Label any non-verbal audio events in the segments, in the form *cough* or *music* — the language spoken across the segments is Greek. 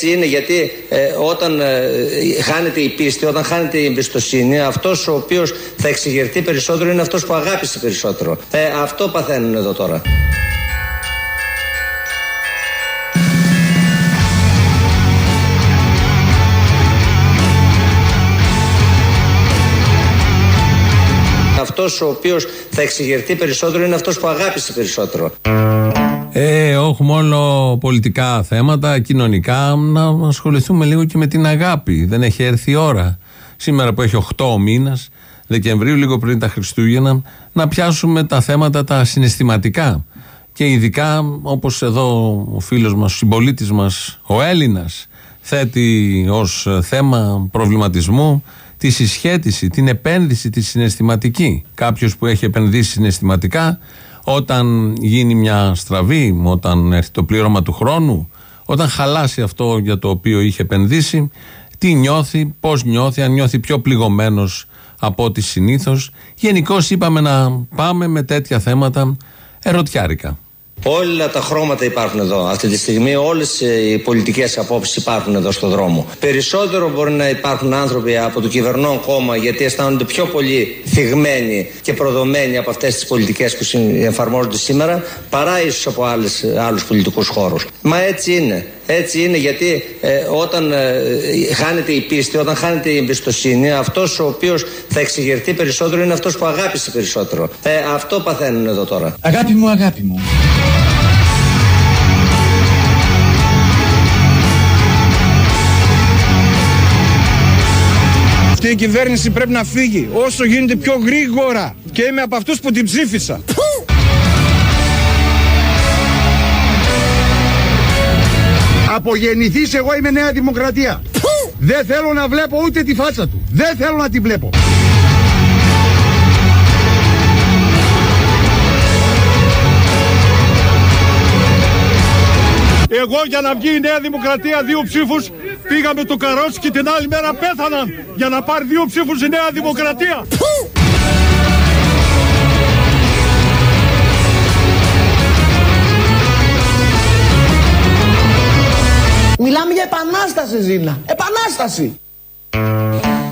Έτσι είναι γιατί ε, όταν ε, χάνεται η πίστη, όταν χάνεται η εμπιστοσύνη, αυτός ο οποίος θα εξηγερθεί περισσότερο είναι αυτός που αγάπησε περισσότερο. Ε, αυτό παθαίνουν εδώ τώρα. αυτός ο οποίος θα εξηγερθεί περισσότερο είναι αυτός που αγάπησε περισσότερο. Ε, έχουμε όλο πολιτικά θέματα, κοινωνικά, να ασχοληθούμε λίγο και με την αγάπη. Δεν έχει έρθει η ώρα. Σήμερα που έχει 8 μήνας, Δεκεμβρίου, λίγο πριν τα Χριστούγεννα, να πιάσουμε τα θέματα τα συναισθηματικά. Και ειδικά, όπως εδώ ο φίλος μας, ο συμπολίτης μας, ο Έλληνας, θέτει ως θέμα προβληματισμού τη συσχέτιση, την επένδυση τη συναισθηματική. Κάποιος που έχει επενδύσει συναισθηματικά, όταν γίνει μια στραβή, όταν έρθει το πλήρωμα του χρόνου, όταν χαλάσει αυτό για το οποίο είχε επενδύσει, τι νιώθει, πώς νιώθει, αν νιώθει πιο πληγωμένος από ό,τι συνήθως. Γενικώς είπαμε να πάμε με τέτοια θέματα ερωτιάρικα. Όλα τα χρώματα υπάρχουν εδώ. Αυτή τη στιγμή όλες οι πολιτικές απόψεις υπάρχουν εδώ στον δρόμο. Περισσότερο μπορεί να υπάρχουν άνθρωποι από το κυβερνών κόμμα γιατί αισθάνονται πιο πολύ θυγμένοι και προδομένοι από αυτές τις πολιτικές που εφαρμόζονται σήμερα παρά ίσως από άλλους πολιτικούς χώρους. Μα έτσι είναι. Έτσι είναι γιατί ε, όταν ε, χάνεται η πίστη, όταν χάνεται η εμπιστοσύνη, αυτός ο οποίος θα εξηγερθεί περισσότερο είναι αυτός που αγάπησε περισσότερο. Ε, αυτό παθαίνουν εδώ τώρα. Αγάπη μου, αγάπη μου. Αυτή η κυβέρνηση πρέπει να φύγει όσο γίνεται πιο γρήγορα και είμαι από αυτούς που την ψήφισα. Από γεννηθείς εγώ είμαι Νέα Δημοκρατία. Δεν θέλω να βλέπω ούτε τη φάτσα του. Δεν θέλω να τη βλέπω. Εγώ για να βγει η Νέα Δημοκρατία δύο ψήφους πήγαμε το καρότσι και την άλλη μέρα πέθαναν για να πάρει δύο ψήφους η Νέα Δημοκρατία. Μιλάμε για επανάσταση, Ζήνα. Επανάσταση.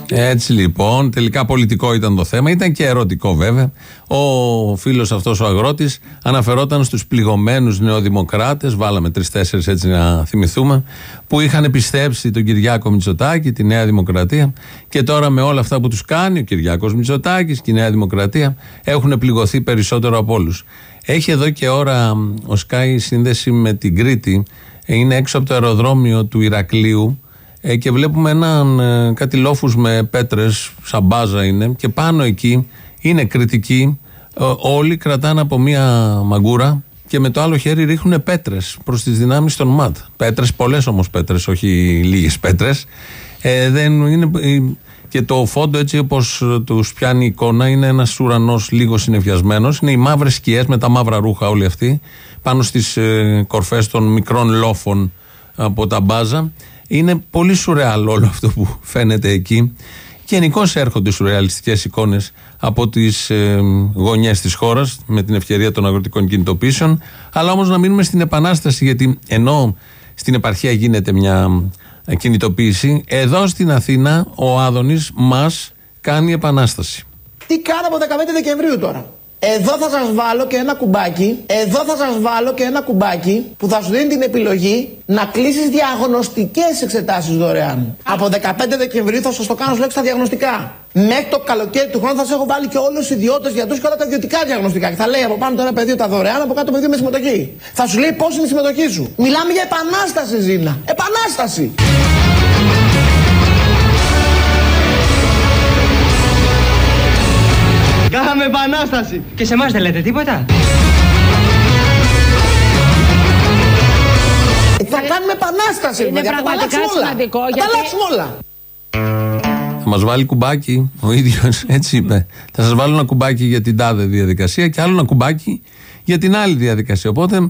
Έτσι λοιπόν, τελικά πολιτικό ήταν το θέμα, ήταν και ερωτικό βέβαια. Ο φίλος αυτός ο αγρότης αναφερόταν στους πληγωμένους νεοδημοκράτες, βάλαμε τρει-τέσσερι έτσι να θυμηθούμε, που είχαν πιστέψει τον Κυριάκο Μητσοτάκη, τη Νέα Δημοκρατία, και τώρα με όλα αυτά που τους κάνει ο Κυριάκος Μητσοτάκης και η Νέα Δημοκρατία έχουν πληγωθεί περισσότερο από όλους. Έχει εδώ και ώρα ο Σκάι σύνδεση με την Κρήτη, είναι έξω από το αεροδρόμιο του Ηρακλείου ε, και βλέπουμε έναν ε, κάτι λόφους με πέτρες, σαν μπάζα είναι και πάνω εκεί είναι κριτικοί ε, όλοι κρατάνε από μία μαγκούρα και με το άλλο χέρι ρίχνουν πέτρες προς τις δυνάμεις των ΜΑΤ. Πέτρες, πολλές όμως πέτρες, όχι λίγες πέτρες. Ε, δεν είναι, και το φόντο έτσι όπως τους πιάνει η εικόνα είναι ένας ουρανός λίγο συνεφιασμένος. Είναι οι μαύρες σκιές με τα μαύρα ρούχα όλοι αυτοί πάνω στις ε, κορφές των μικρών λόφων από τα μπάζα είναι πολύ σουρεάλ όλο αυτό που φαίνεται εκεί. Γενικώ έρχονται σουρεαλιστικές εικόνες από τις ε, γωνιές της χώρας με την ευκαιρία των αγροτικών κινητοποίησεων. Αλλά όμως να μείνουμε στην επανάσταση, γιατί ενώ στην επαρχία γίνεται μια ε, κινητοποίηση, εδώ στην Αθήνα ο Άδωνης μας κάνει επανάσταση. Τι κάνω από 15 Δεκεμβρίου τώρα. Εδώ θα σας βάλω και ένα κουμπάκι, εδώ θα σας βάλω και ένα κουμπάκι που θα σου δίνει την επιλογή να κλείσεις διαγνωστικές εξετάσεις δωρεάν. Από 15 Δεκεμβρίου θα σας το κάνω λέξη στα διαγνωστικά. Μέχρι το καλοκαίρι του χρόνου θα σα έχω βάλει και όλους τους ιδιώτες γιατρούς και όλα τα ιδιωτικά διαγνωστικά. Και θα λέει από πάνω το ένα πεδίο τα δωρεάν, από κάτω το πεδίο με συμμετοχή. Θα σου λέει πώς είναι η συμμετοχή σου. Μιλάμε για επανάσταση, Ζήνα. Επανάσταση. Κάναμε επανάσταση. Και σε εμάς δεν λέτε τίποτα; Θα κάνουμε επανάσταση. Είναι πραγματικά σημαντικό. Θα τα αλλάξουμε όλα. Θα μας βάλει κουμπάκι ο ίδιος, *laughs* έτσι είπε. Θα σας βάλω ένα κουμπάκι για την τάδε διαδικασία και άλλο ένα κουμπάκι για την άλλη διαδικασία. Οπότε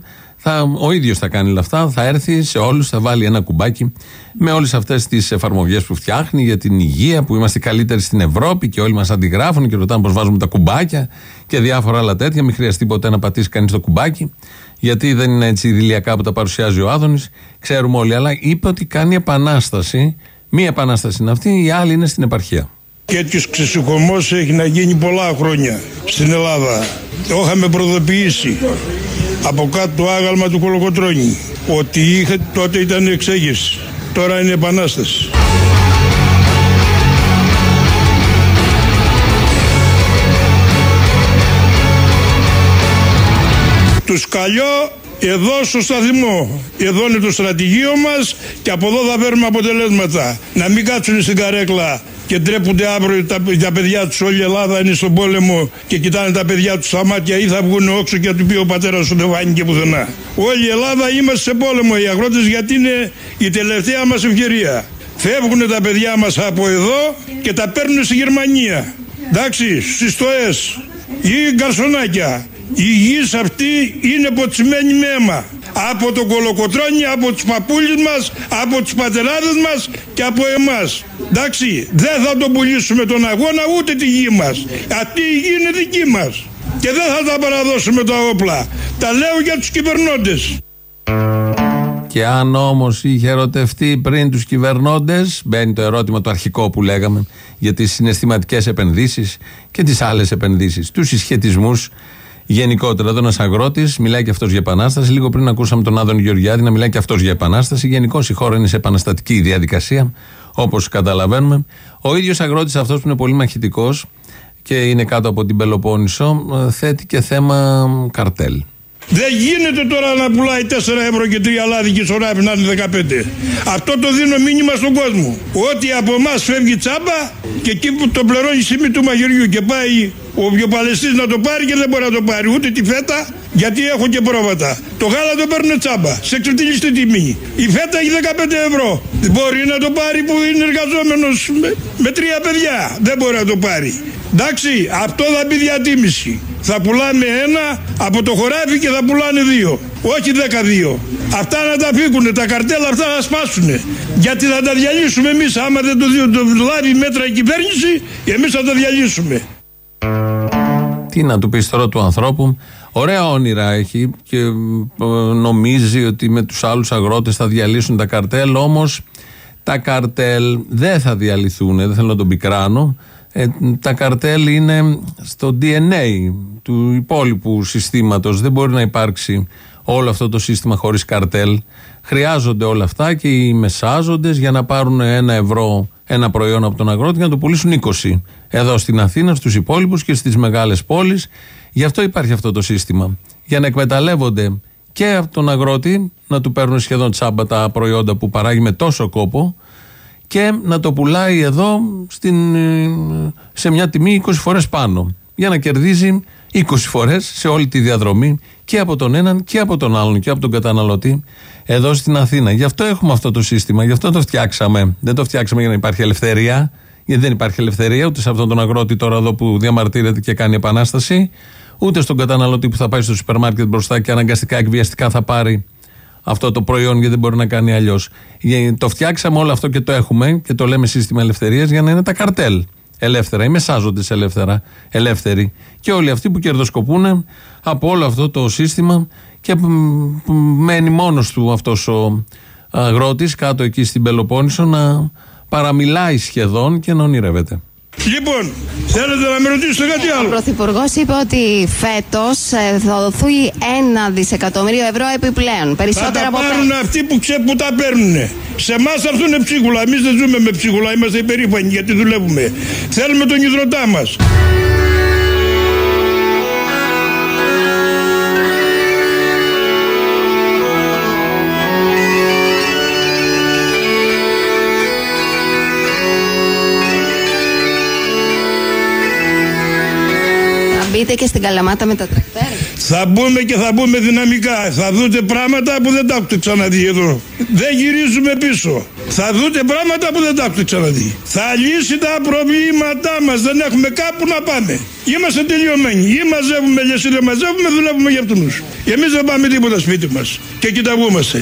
θα, ο ίδιος θα κάνει όλα αυτά, θα έρθει σε όλους, θα βάλει ένα κουμπάκι με όλες αυτές τις εφαρμογές που φτιάχνει για την υγεία, που είμαστε καλύτεροι στην Ευρώπη και όλοι μας αντιγράφουν και ρωτάνε πώς βάζουμε τα κουμπάκια και διάφορα άλλα τέτοια. Μην χρειαστεί ποτέ να πατήσει κανείς το κουμπάκι, γιατί δεν είναι έτσι ιδηλιακά που τα παρουσιάζει ο Άδωνης. Ξέρουμε όλοι, αλλά είπε ότι κάνει επανάσταση. Μία επανάσταση είναι αυτή, η άλλη είναι στην επαρχία. Τέτοιο ξεσηκωμός έχει να γίνει πολλά χρόνια στην Ελλάδα. Το είχαμε προδοποιήσει από κάτω το άγαλμα του Κολοκοτρώνη ότι είχε, τότε ήταν εξέγερση. Τώρα είναι επανάσταση. Τους καλιώ εδώ στο σταθμό. Εδώ είναι το στρατηγείο μας και από εδώ θα παίρνουμε αποτελέσματα. Να μην κάτσουν στην καρέκλα και ντρέπονται αύριο τα, τα παιδιά τους. Όλη η Ελλάδα είναι στον πόλεμο και κοιτάνε τα παιδιά τους στα μάτια ή θα βγουν όξο και θα του πει ο πατέρα σου δεν βάνει και πουθενά. Όλη η Ελλάδα είμαστε σε πόλεμο οι αγρότες γιατί είναι η τελευταία μας ευκαιρία. Φεύγουν τα παιδιά μας από εδώ και τα παίρνουν στη Γερμανία. Εντάξει, στις στοές ή γκαρσονάκια. Η γης αυτή είναι ποτσιμένη με αίμα. Από τον κολοκοτρόνι, από τους παππούλες μας, από τους πατεράδες μας και από εμάς. Εντάξει, δεν θα τον πουλήσουμε τον αγώνα ούτε τη γη μας. Αυτή η γη είναι δική μας. Και δεν θα τα παραδώσουμε τα όπλα. Τα λέω για τους κυβερνώντες. Και αν όμως είχε ερωτευτεί πριν τους κυβερνώντες, μπαίνει το ερώτημα το αρχικό που λέγαμε για τις συναισθηματικές επενδύσεις και τις άλλες επενδύσεις, τους συσχετισμούς γενικότερα. Εδώ ένας αγρότης μιλάει και αυτός για επανάσταση. Λίγο πριν ακούσαμε τον Άδων Γεωργιάδη να μιλάει και αυτός για επανάσταση. Γενικώς η χώρα είναι σε επαναστατική διαδικασία, όπως καταλαβαίνουμε. Ο ίδιος αγρότης αυτός που είναι πολύ μαχητικός και είναι κάτω από την Πελοπόννησο, ε, θέτει και θέμα καρτέλ. Δεν γίνεται τώρα να πουλάει 4 ευρώ και 3 λάδι και σωράπι να είναι 15. Αυτό το δίνω μήνυμα στον κόσμο. Ότι από εμάς φεύγει τσάμπα και εκεί που το πληρώνει η σημεί του μαγειριού και πάει ο βιοπαλαιστής να το πάρει και δεν μπορεί να το πάρει ούτε τη φέτα γιατί έχω και πρόβατα. Το γάλα το παίρνουν τσάμπα, σε εξωτηλιστή τιμή. Η φέτα έχει 15 ευρώ. Μπορεί να το πάρει που είναι εργαζόμενος με, με τρία παιδιά. Δεν μπορεί να το πάρει. Εντάξει, αυτό θα μπει διατίμηση. Θα πουλάμε ένα από το χωράφι και θα πουλάνε δύο. Όχι δεκαδύο. Αυτά να τα φύγουν, τα καρτέλα αυτά θα σπάσουν. Γιατί θα τα διαλύσουμε εμείς. Άμα δεν το, το λάβει μέτρα η κυβέρνηση, εμείς θα τα διαλύσουμε. Τι να του πεις τώρα του ανθρώπου. Ωραία όνειρα έχει και ε, νομίζει ότι με τους άλλους αγρότες θα διαλύσουν τα καρτέλ όμως τα καρτέλ δεν θα διαλυθούν, δεν θέλω να τον πικράνω. Ε, τα καρτέλ είναι στο DNA του υπόλοιπου συστήματος. Δεν μπορεί να υπάρξει όλο αυτό το σύστημα χωρίς καρτέλ χρειάζονται όλα αυτά και οι μεσάζοντες για να πάρουν ένα ευρώ ένα προϊόν από τον αγρότη και να το πουλήσουν 20 εδώ στην Αθήνα, στους υπόλοιπους και στις μεγάλες πόλεις. Γι' αυτό υπάρχει αυτό το σύστημα. Για να εκμεταλλεύονται και από τον αγρότη να του παίρνουν σχεδόν τσάμπα τα προϊόντα που παράγει με τόσο κόπο και να το πουλάει εδώ στην, σε μια τιμή 20 φορές πάνω. Για να κερδίζει 20 φορές σε όλη τη διαδρομή και από τον έναν και από τον άλλον και από τον καταναλωτή εδώ στην Αθήνα. Γι' αυτό έχουμε αυτό το σύστημα, γι' αυτό το φτιάξαμε. Δεν το φτιάξαμε για να υπάρχει ελευθερία, γιατί δεν υπάρχει ελευθερία ούτε σε αυτόν τον αγρότη τώρα εδώ που διαμαρτύρεται και κάνει επανάσταση, ούτε στον καταναλωτή που θα πάει στο σούπερ μάρκετ μπροστά και αναγκαστικά εκβιαστικά θα πάρει αυτό το προϊόν γιατί δεν μπορεί να κάνει αλλιώς. Το φτιάξαμε όλο αυτό και το έχουμε και το λέμε σύστημα ελευθερίας για να είναι τα καρτέλ ελεύθερα. Οι μεσάζοντες ελεύθερα, ελεύθεροι. Και όλοι αυτοί που κερδοσκοπούν από όλο αυτό το σύστημα και μένει μόνος του αυτός ο αγρότης κάτω εκεί στην Πελοπόννησο να παραμιλάει σχεδόν και να ονειρεύεται. Λοιπόν, θέλετε να με ρωτήσετε κάτι άλλο; Ο Πρωθυπουργός είπε ότι φέτος ε, θα δοθεί ένα δισεκατομμύριο ευρώ επιπλέον. Περισσότερα θα τα από πάρουν αυτοί που, ξέ, που τα παίρνουν. Σε εμάς αυτό είναι ψίχουλα. Εμείς δεν ζούμε με ψίχουλα. Είμαστε υπερήφανοι γιατί δουλεύουμε. Θέλουμε τον υδροτά μας. Μπείτε και στην Καλαμάτα με τα τρακτέρ. Θα μπούμε και θα μπούμε δυναμικά. Θα δείτε πράγματα που δεν τα έχετε ξαναδεί εδώ. Δεν γυρίζουμε πίσω. Θα δούτε πράγματα που δεν τα έχετε ξαναδεί. Θα λύσει τα προβλήματά μας. Δεν έχουμε κάπου να πάμε. Είμαστε τελειωμένοι. Ή μαζεύουμε λεσί, δεν μαζεύουμε, δουλεύουμε για αυτούς. Εμείς δεν πάμε τίποτα σπίτι μας. Και κοιταγούμαστε.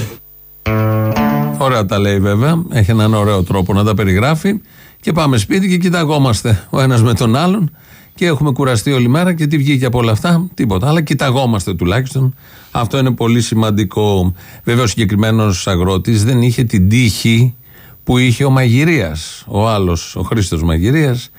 Ωραία τα λέει βέβαια. Έχει έναν ωραίο τρόπο να τα περιγράφει. Και πάμε σπίτι και κοιταγόμαστε ο ένας με τον άλλον. Και έχουμε κουραστεί όλη μέρα και τι βγήκε από όλα αυτά, τίποτα. Αλλά κοιταγόμαστε τουλάχιστον. Αυτό είναι πολύ σημαντικό. Βέβαια, ο συγκεκριμένος αγρότης δεν είχε την τύχη που είχε ο Μαγειρίας. Ο άλλος, ο Χρήστος Μαγειρίας,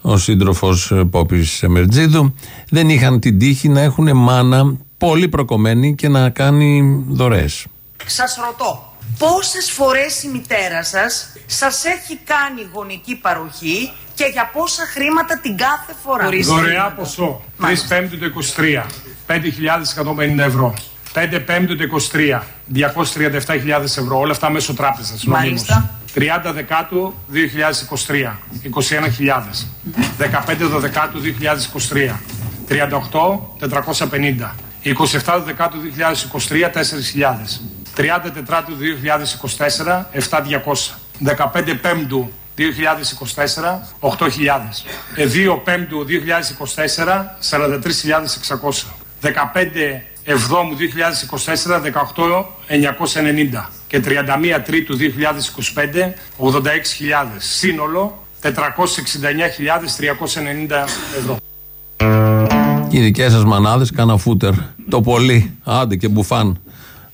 ο σύντροφος Πόπης Εμερτζίδου, δεν είχαν την τύχη να έχουν μάνα πολύ προκομμένη και να κάνει δωρεές. Σας ρωτώ, πόσες φορές η μητέρα σας σας έχει κάνει γονική παροχή και για πόσα χρήματα την κάθε φορά; Δωρεά ποσό. 3 πέμπτου το 23. 5.150 ευρώ. 5 πέμπτου το 23. 237.000 ευρώ. Όλα αυτά μέσω τράπεζας. Μάλιστα. 30 Δεκάτου 2023. 21.000. 15 Δεκάτου 2023. 38 450. 27 Δεκάτου 2023 4.000. 30 Τετράτου 2024 7.200. 15 Πέμπτου 2024 8.000. 2 Πέμπτου 2024 43.600. 15 Εβδόμου 2024 18.990 και 31 Τρίτου 2025 86.000. Σύνολο 469.390 ευρώ. Και οι δικές σας μανάδες κάνα φούτερ. Το πολύ. Άντε και μπουφάν.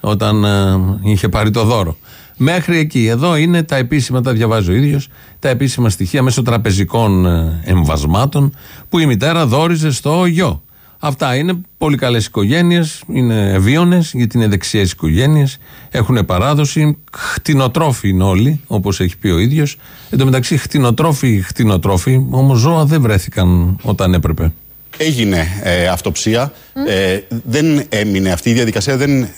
Όταν ε, είχε πάρει το δώρο. Μέχρι εκεί. Εδώ είναι τα επίσημα, τα διαβάζει ο ίδιος, τα επίσημα στοιχεία μέσω τραπεζικών ε, εμβασμάτων που η μητέρα δόριζε στο γιο. Αυτά είναι πολύ καλές οικογένειες, είναι ευίωνες γιατί είναι δεξιές οικογένειες, έχουν παράδοση. Χτινοτρόφοι είναι όλοι, όπως έχει πει ο ίδιος. Εν τω μεταξύ, χτινοτρόφοι, χτινοτρόφοι, όμως ζώα δεν βρέθηκαν όταν έπρεπε. Έγινε ε, αυτοψία. Ε, δεν έμεινε αυτή η διαδικασία, δεν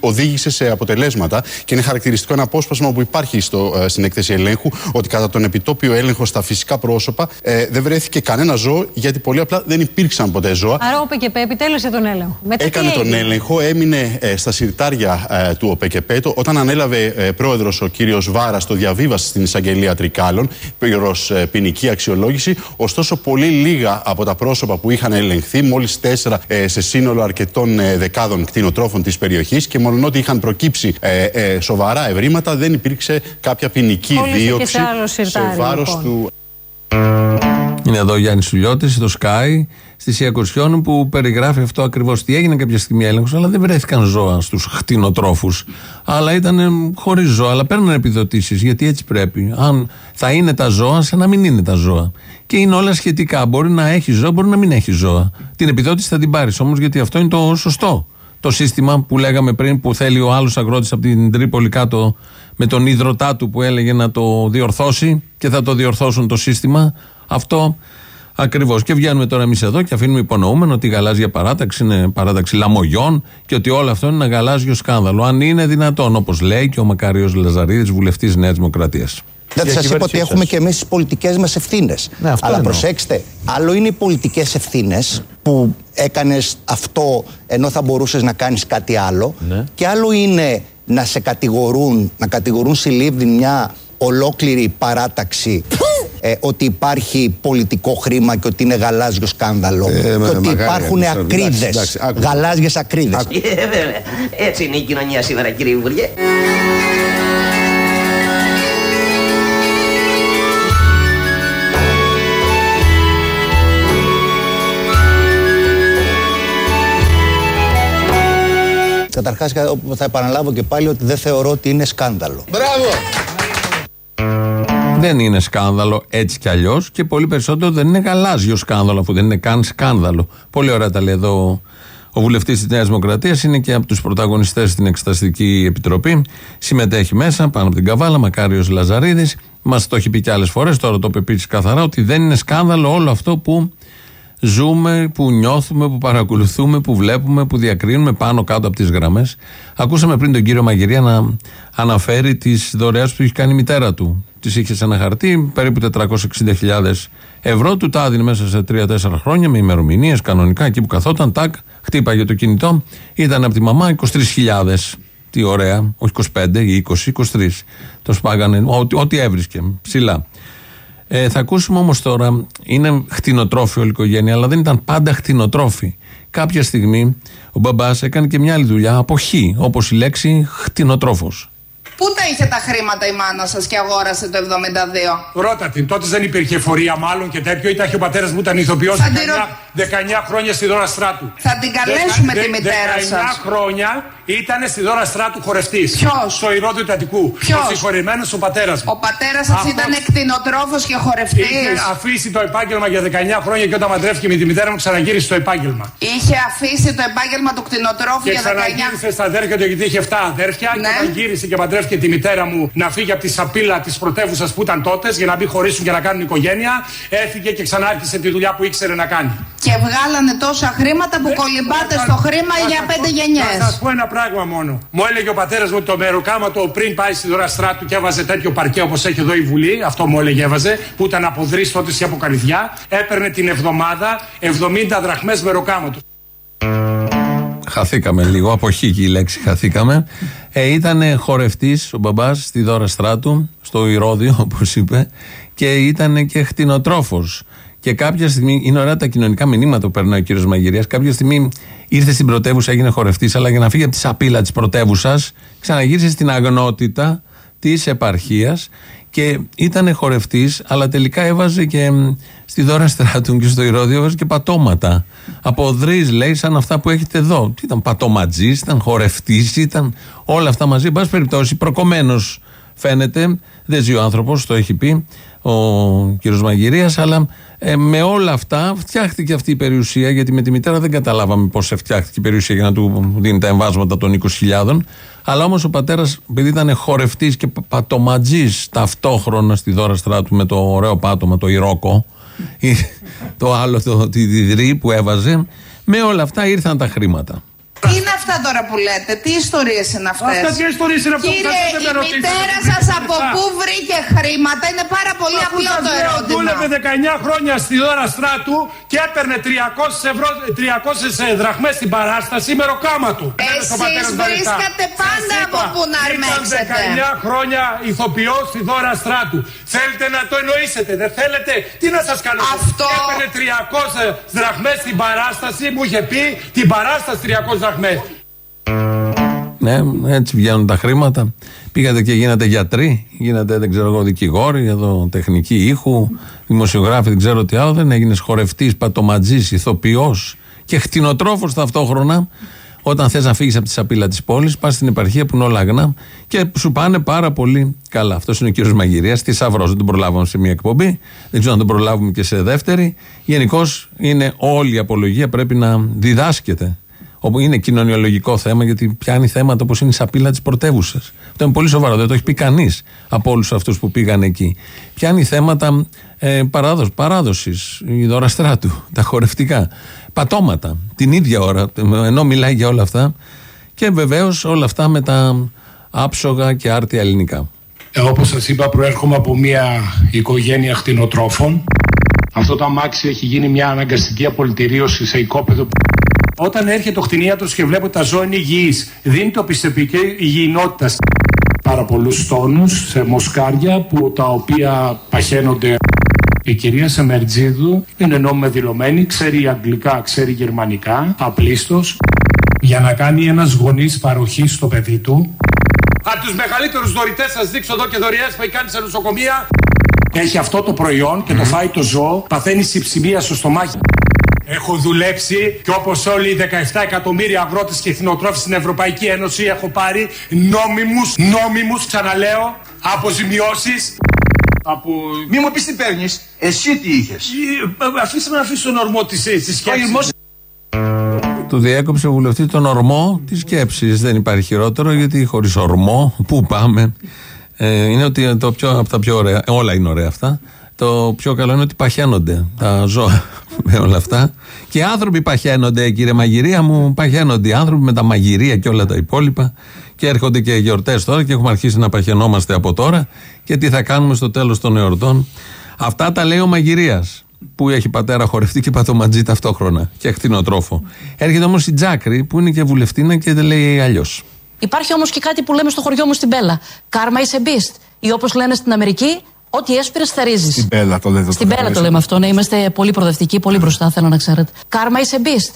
οδήγησε σε αποτελέσματα και είναι χαρακτηριστικό ένα απόσπασμα που υπάρχει στο, ε, στην έκθεση ελέγχου ότι κατά τον επιτόπιο έλεγχο στα φυσικά πρόσωπα ε, δεν βρέθηκε κανένα ζώο γιατί πολύ απλά δεν υπήρξαν ποτέ ζώα. Άρα ο ΟΠΕΚΕΠΕ επιτέλεσε τον έλεγχο. Μετά Έκανε τον έλεγχο, έμεινε στα συρτάρια του ΟΠΕΚΕΠΕ. Το, όταν ανέλαβε ε, πρόεδρος ο κύριος Βάρα το διαβίβασε στην εισαγγελία Τρικάλων προ ποινική αξιολόγηση. Ωστόσο, πολύ λίγα από τα πρόσωπα που είχαν ελεγχθεί, μόλις τέσσερα σε σύνολο αρκετών ε, δεκάδων κτηνοτρόφων της περιοχής και μόνο ότι είχαν προκύψει ε, ε, σοβαρά ευρήματα, δεν υπήρξε κάποια ποινική δίωξη σε βάρος λοιπόν. του. Είναι εδώ ο Γιάννης Σουλιώτης, το Sky, στη Σία που περιγράφει αυτό ακριβώς. Τι έγινε κάποια στιγμή έλεγχος, αλλά δεν βρέθηκαν ζώα στους χτινοτρόφου. Αλλά ήταν χωρίς ζώα, αλλά παίρνουν επιδοτήσεις, γιατί έτσι πρέπει. Αν θα είναι τα ζώα, σαν να μην είναι τα ζώα. Και είναι όλα σχετικά. Μπορεί να έχει ζώα, μπορεί να μην έχει ζώα. Την επιδότηση θα την πάρεις όμως, γιατί αυτό είναι το σωστό. Το σύστημα που λέγαμε πριν, που θέλει ο άλλος αγρότης από την Τρίπολη κάτω με τον ίδρωτά του που έλεγε να το διορθώσει και θα το διορθώσουν το σύστημα. Αυτό ακριβώς. Και βγαίνουμε τώρα εμείς εδώ και αφήνουμε υπονοούμενο ότι η γαλάζια παράταξη είναι παράταξη λαμογιών και ότι όλο αυτό είναι ένα γαλάζιο σκάνδαλο. Αν είναι δυνατόν, όπως λέει και ο Μακάριος Λαζαρίδη, βουλευτής Νέας Δημοκρατίας. Δεν σας είπα ότι έχουμε και εμείς τις πολιτικές μας ευθύνες. Ναι, Αλλά προσέξτε, άλλο είναι οι πολιτικές ευθύνες που έκανες αυτό ενώ θα μπορούσες να κάνεις κάτι άλλο. Ναι. Και άλλο είναι να σε κατηγορούν, να κατηγορούν συλλήβδη μια ολόκληρη παράταξη ε, ότι υπάρχει πολιτικό χρήμα και ότι είναι γαλάζιο σκάνδαλο. Ε, και ότι υπάρχουν ακρίδες. Γαλάζιες ακρίδες. Ε, έτσι είναι η κοινωνία σήμερα, κύριε Υπουργέ. Καταρχάς θα επαναλάβω και πάλι ότι δεν θεωρώ ότι είναι σκάνδαλο. Μπράβο! Δεν είναι σκάνδαλο έτσι κι αλλιώς και πολύ περισσότερο δεν είναι γαλάζιο σκάνδαλο, αφού δεν είναι καν σκάνδαλο. Πολύ ωραία τα λέει εδώ ο βουλευτής της Νέας Δημοκρατίας, είναι και από τους πρωταγωνιστές στην Εξεταστική Επιτροπή. Συμμετέχει μέσα πάνω από την Καβάλα, Μακάριος Λαζαρίδης. Μας το έχει πει και άλλες φορές, τώρα το είπε καθαρά, ότι δεν είναι σκάνδαλο όλο αυτό που ζούμε, που νιώθουμε, που παρακολουθούμε, που βλέπουμε, που διακρίνουμε πάνω κάτω από τις γραμμές. Ακούσαμε πριν τον κύριο Μαγειρία να αναφέρει τις δωρεέ που έχει κάνει η μητέρα του. Τι είχες σε ένα χαρτί, περίπου 460.000 ευρώ, του τα έδινε μέσα σε 3-4 χρόνια με ημερομηνίες κανονικά εκεί που καθόταν. Τάκ, χτύπαγε το κινητό, ήταν από τη μαμά 23.000. Τι ωραία, όχι 25 ή 20, 23. Το σπάγανε, ό,τι, ό,τι έβρισκε, ψηλά. Ε, θα ακούσουμε όμως τώρα, είναι χτινοτρόφι όλη η οικογένεια, αλλά δεν ήταν πάντα χτινοτρόφι. Κάποια στιγμή ο μπαμπάς έκανε και μια άλλη δουλειά από χ, όπως η λέξη χτινοτρόφος. Πού τα είχε τα χρήματα η μάνα σας και αγόρασε το 72. Ρώτα την. Τότε δεν υπήρχε εφορία μάλλον και τέτοιο. Ήταν και ο πατέρας μου ήταν ηθοποιός 19, 19 χρόνια στη δόρα στράτου. Θα την καλέσουμε τη μητέρα σας. 19 χρόνια ήταν στη δόρα στράτου χορευτής. Ποιος; Στο ηρόδιο του Αττικού. Ποιος; Ο συγχωρημένος ο πατέρας μου. Ο πατέρας σας Αυτό... ήταν εκτινοτρόφος και χορευτής; Είχε αφήσει το επάγγελμα για 19 χρόνια και όταν μαντρεύτηκε με τη μητέρα μου ξαναγύρισε στο επάγγελμα. Είχε αφήσει το επάγγελμα του κτηνοτρόφου για 19 χρόνια. Και ξαναγύρισε στα αδέρφια του γιατί είχε 7 αδέρφια ναι. και όταν γύρισε και μαντρεύτηκε και τη μητέρα μου να φύγει από τη σαπίλα της πρωτεύουσας που ήταν τότε για να μην χωρίσουν και να κάνουν οικογένεια. Έφυγε και ξανά άρχισε τη δουλειά που ήξερε να κάνει. Και βγάλανε τόσα χρήματα που ε, κολυμπάτε στο χρήμα για πέντε γενιές. Θα σας πω ένα πράγμα μόνο. Μου έλεγε ο πατέρας μου το μεροκάματο πριν πάει στη δωρά στράτου και έβαζε τέτοιο παρκέ όπως έχει εδώ η Βουλή. Αυτό μου έλεγε έβαζε. Που ήταν από δρύ τότε ή από καρδιά. Έπαιρνε την εβδομάδα 70 δραχμές μεροκάματος. Χαθήκαμε λίγο, από χ η λέξη χαθήκαμε. Ε, ήταν χορευτής ο μπαμπάς στη δώρα στράτου, στο Ηρώδιο, όπως είπε, και ήταν και χτινοτρόφος. Και κάποια στιγμή, είναι ωραία τα κοινωνικά μηνύματα που περνάει ο κύριος Μαγειρίας. Κάποια στιγμή ήρθε στην πρωτεύουσα, έγινε χορευτής, αλλά για να φύγει από τη σαπίλα της πρωτεύουσας, ξαναγύρισε στην αγνότητα της επαρχίας και ήταν χορευτής, αλλά τελικά έβαζε και στη δώρα στράτου και στο ηρώδιο έβαζε και πατώματα. Από δρύς, λέει, σαν αυτά που έχετε εδώ. Τι ήταν πατωματζής, ήταν χορευτής, ήταν όλα αυτά μαζί. Εν πάση περιπτώσει, προκομμένος φαίνεται, δεν ζει ο άνθρωπο, το έχει πει ο κύριο Μαγειρία, αλλά ε, με όλα αυτά φτιάχτηκε αυτή η περιουσία, γιατί με τη μητέρα δεν καταλάβαμε πώ φτιάχτηκε η περιουσία για να του δίνει τα εμβάσματα των 20.000. Αλλά όμω ο πατέρα, επειδή ήταν χορευτή και πατοματζή ταυτόχρονα στη δώρα στράτου με το ωραίο πάτωμα, το Ιρόκο, ή το άλλο, το διδρή που έβαζε, με όλα αυτά ήρθαν τα χρήματα. Τι είναι αυτά τώρα που λέτε, τι ιστορίες είναι αυτές; Αυτά τι ιστορίες είναι αυτέ Κύριε, η μητέρα σας από πού βρήκε χρήματα, είναι πάρα πολύ απλό το ερώτημα. Δούλευε 19 χρόνια στη δώρα στράτου και έπαιρνε 300, ευρώ, 300 δραχμές στην παράσταση με ροκάμα του. Εσείς βρίσκατε πάντα από πού να αρμέξετε. Ήταν 19 χρόνια ηθοποιός στη δώρα στράτου. Θέλετε να το εννοήσετε, δεν θέλετε; Τι να σας κάνω. Αυτό. Έπαιρνε 300 δραχμές στην παράσταση, μου είχε πει την παράσταση 300 ναι, έτσι βγαίνουν τα χρήματα. Πήγατε και γίνατε γιατροί, γίνατε δεν ξέρω εγώ δικηγόροι, εδώ τεχνική ήχου, δημοσιογράφοι, δεν ξέρω τι άλλο. Δεν έγινες χορευτής, πατοματζή, ηθοποιός και χτινοτρόφος ταυτόχρονα. Όταν θες να φύγεις από τη σαπίλα της πόλης, πας στην επαρχία που είναι όλα αγνά και σου πάνε πάρα πολύ καλά. Αυτός είναι ο κύριος Μαγειρίας, θησαυρό. Δεν τον προλάβαμε σε μία εκπομπή, δεν ξέρω αν τον προλάβουμε και σε δεύτερη. Γενικώς είναι όλη η απολογία πρέπει να διδάσκεται όπου είναι κοινωνιολογικό θέμα, γιατί πιάνει θέματα όπως είναι η σαπίλα της πρωτεύουσας. Αυτό είναι πολύ σοβαρό, δεν το έχει πει κανείς από όλους αυτούς που πήγαν εκεί. Πιάνει θέματα ε, παράδοσης, η δώρα στράτου, *laughs* τα χορευτικά, πατώματα, την ίδια ώρα, ενώ μιλάει για όλα αυτά. Και βεβαίως όλα αυτά με τα άψογα και άρτια ελληνικά. Ε, Όπως σας είπα, προέρχομαι από μια οικογένεια χτινοτρόφων. Αυτό το αμάξι έχει γίνει μια αναγκαστική απολυτηρίωση σε οικόπεδο όταν έρχεται ο κτηνίατρος και βλέπω τα ζώα είναι υγιείς, δίνει το πιστοποιητικό υγιεινότητας πάρα πολλούς τόνους σε μοσκάρια που τα οποία παχαίνονται. Η κυρία Σεμερτζίδου είναι νόμιμα δηλωμένη, ξέρει αγγλικά, ξέρει γερμανικά, απλίστος, για να κάνει ένας γονής παροχή στο παιδί του. Από τους μεγαλύτερους δωρητές σας δείξω εδώ και δωρεές που έχει κάνει σε νοσοκομεία. Έχει αυτό το προϊόν και το φάει το ζώο, παθαίνει συψημία στο στομάχι. Έχω δουλέψει και όπως όλοι οι 17 εκατομμύρια αγρότες και εθνοτρόφοι στην Ευρωπαϊκή Ένωση έχω πάρει νόμιμους, νόμιμους, ξαναλέω, αποζημιώσεις. Από... Μη μου πεις τι παίρνεις, εσύ τι είχες. Ε, αφήστε με να αφήσω τον ορμό της, της σκέψης. Του διέκοψε ο βουλευτής τον ορμό της σκέψης. Δεν υπάρχει χειρότερο γιατί χωρίς ορμό, πού πάμε. Ε, είναι ότι το πιο, από τα πιο ωραία, όλα είναι ωραία αυτά. Το πιο καλό είναι ότι παχαίνονται τα ζώα με όλα αυτά. Και οι άνθρωποι παχαίνονται, κύριε Μαγειρία μου, παχαίνονται οι άνθρωποι με τα μαγειρία και όλα τα υπόλοιπα. Και έρχονται και γιορτές τώρα και έχουμε αρχίσει να παχαινόμαστε από τώρα. Και τι θα κάνουμε στο τέλος των εορτών. Αυτά τα λέει ο Μαγειρίας, που έχει πατέρα χορευτή και πατοματζή ταυτόχρονα και ακτινοτρόφο. Έρχεται όμως η Τζάκρη, που είναι και βουλευτήνα και δεν λέει αλλιώς. Υπάρχει όμως και κάτι που λέμε στο χωριό μου στην Πέλα. Karma is a beast. Ή όπως λένε στην Αμερική, ό,τι έσπηρες θερίζει. Στην Πέλα το λέτε. Στην Πέλα το λέμε αυτό, ναι. Είμαστε πολύ προοδευτικοί, πολύ μπροστά, θέλω να ξέρετε. Karma is a beast.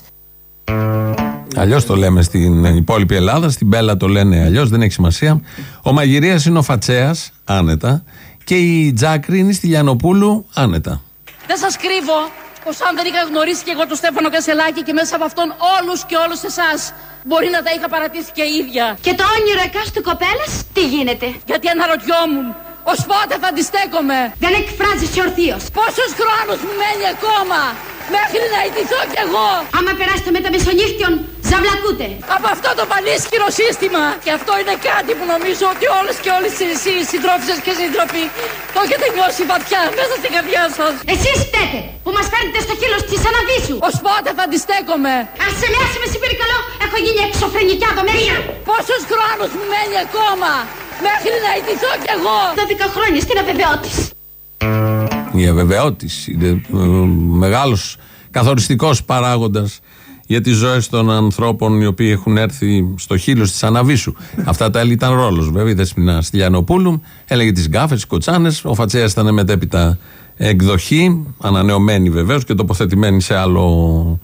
Αλλιώς το λέμε στην υπόλοιπη Ελλάδα, στην Πέλα το λένε αλλιώς, δεν έχει σημασία. Ο Μαγειρίας είναι ο Φατσέας, άνετα. Και η Τζάκρη είναι στη Λιανοπούλου, άνετα. Δεν σας κρύβω πως αν δεν είχα γνωρίσει και εγώ τον Στέφανο Κασελάκη και μέσα από αυτόν όλους και όλους εσάς, μπορεί να τα είχα παρατήσει και ίδια. Και το όνειρο εκάστου κοπέλας, τι γίνεται; Γιατί αναρωτιόμουν, ως πότε θα αντιστέκομαι; Δεν εκφράζεσαι ορθίως. Πόσους χρόνους μου μένει ακόμα μέχρι να ιτηθώ κι εγώ; Άμα περάσετε με τα μεσονύχτιον, ζαβλακούτε. Από αυτό το πανίσχυρο σύστημα. Και αυτό είναι κάτι που νομίζω ότι όλες και όλοι εσείς οι συντρόφισσες και σύντροφοι το έχετε νιώσει βαθιά μέσα στην καρδιά σας. Εσείς φταίτε που μας φέρνετε στο χείλος της αναβίσου. Ω πότε θα αντιστέκομαι; Άσε με, άσε με, σε παρακαλώ. Έχω γίνει εξωφρενικιά εδώ μέσα. Πόσους χρόνους μου μένει ακόμα μέχρι να ιτηθώ κι εγώ. 12 χρόνια στην αβεβαιότητα. Η αβεβαιότηση είναι ε, μεγάλος καθοριστικός παράγοντας για τις ζωές των ανθρώπων οι οποίοι έχουν έρθει στο χείλος της Αναβίσου. Αυτά τα ήταν ρόλος βέβαια. Η Δεσπινά Στυλιανοπούλου έλεγε τις γκάφες, τις κοτσάνες. Ο Φατσέας ήταν μετέπειτα εκδοχή, ανανεωμένη βεβαίως και τοποθετημένη σε άλλο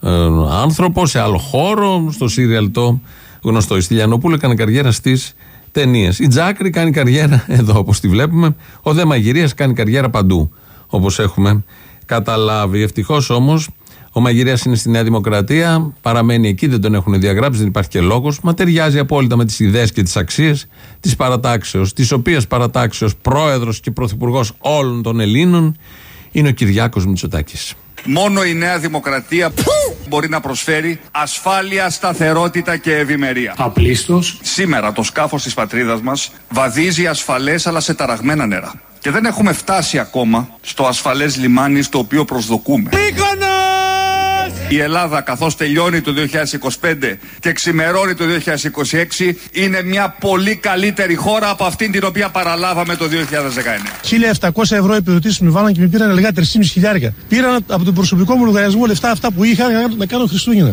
ε, άνθρωπο, σε άλλο χώρο, στο σύριαλ το γνωστό. Η Στυλιανοπούλου έκανε καριέρα στις ταινίες. Η Τζάκρη κάνει καριέρα εδώ όπως τη βλέπουμε. Ο Δε Μαγειρίας κάνει καριέρα παντού όπως έχουμε καταλάβει. Ευτυχώς όμως ο Μαγειρίας είναι στη Νέα Δημοκρατία, παραμένει εκεί, δεν τον έχουν διαγράψει, δεν υπάρχει και λόγος. Μα ταιριάζει απόλυτα με τις ιδέες και τις αξίες της παρατάξεως, της οποίας παρατάξεως πρόεδρος και πρωθυπουργός όλων των Ελλήνων είναι ο Κυριάκος Μητσοτάκης. Μόνο η Νέα Δημοκρατία μπορεί να προσφέρει ασφάλεια, σταθερότητα και ευημερία. Απλίστως. Σήμερα το σκάφος της πατρίδας μας βαδίζει ασφαλές αλλά σε ταραγμένα νερά. Και δεν έχουμε φτάσει ακόμα στο ασφαλές λιμάνι στο οποίο προσδοκούμε. Η Ελλάδα καθώς τελειώνει το 2025 και ξημερώνει το 2026 είναι μια πολύ καλύτερη χώρα από αυτήν την οποία παραλάβαμε το 2019. 1700 ευρώ επιδοτήσεις με βάλαν και με πήραν λεγά 3,5 χιλιάρικα. Πήραν από τον προσωπικό μου λογαριασμό λεφτά αυτά που είχα να, να κάνω Χριστούγεννα.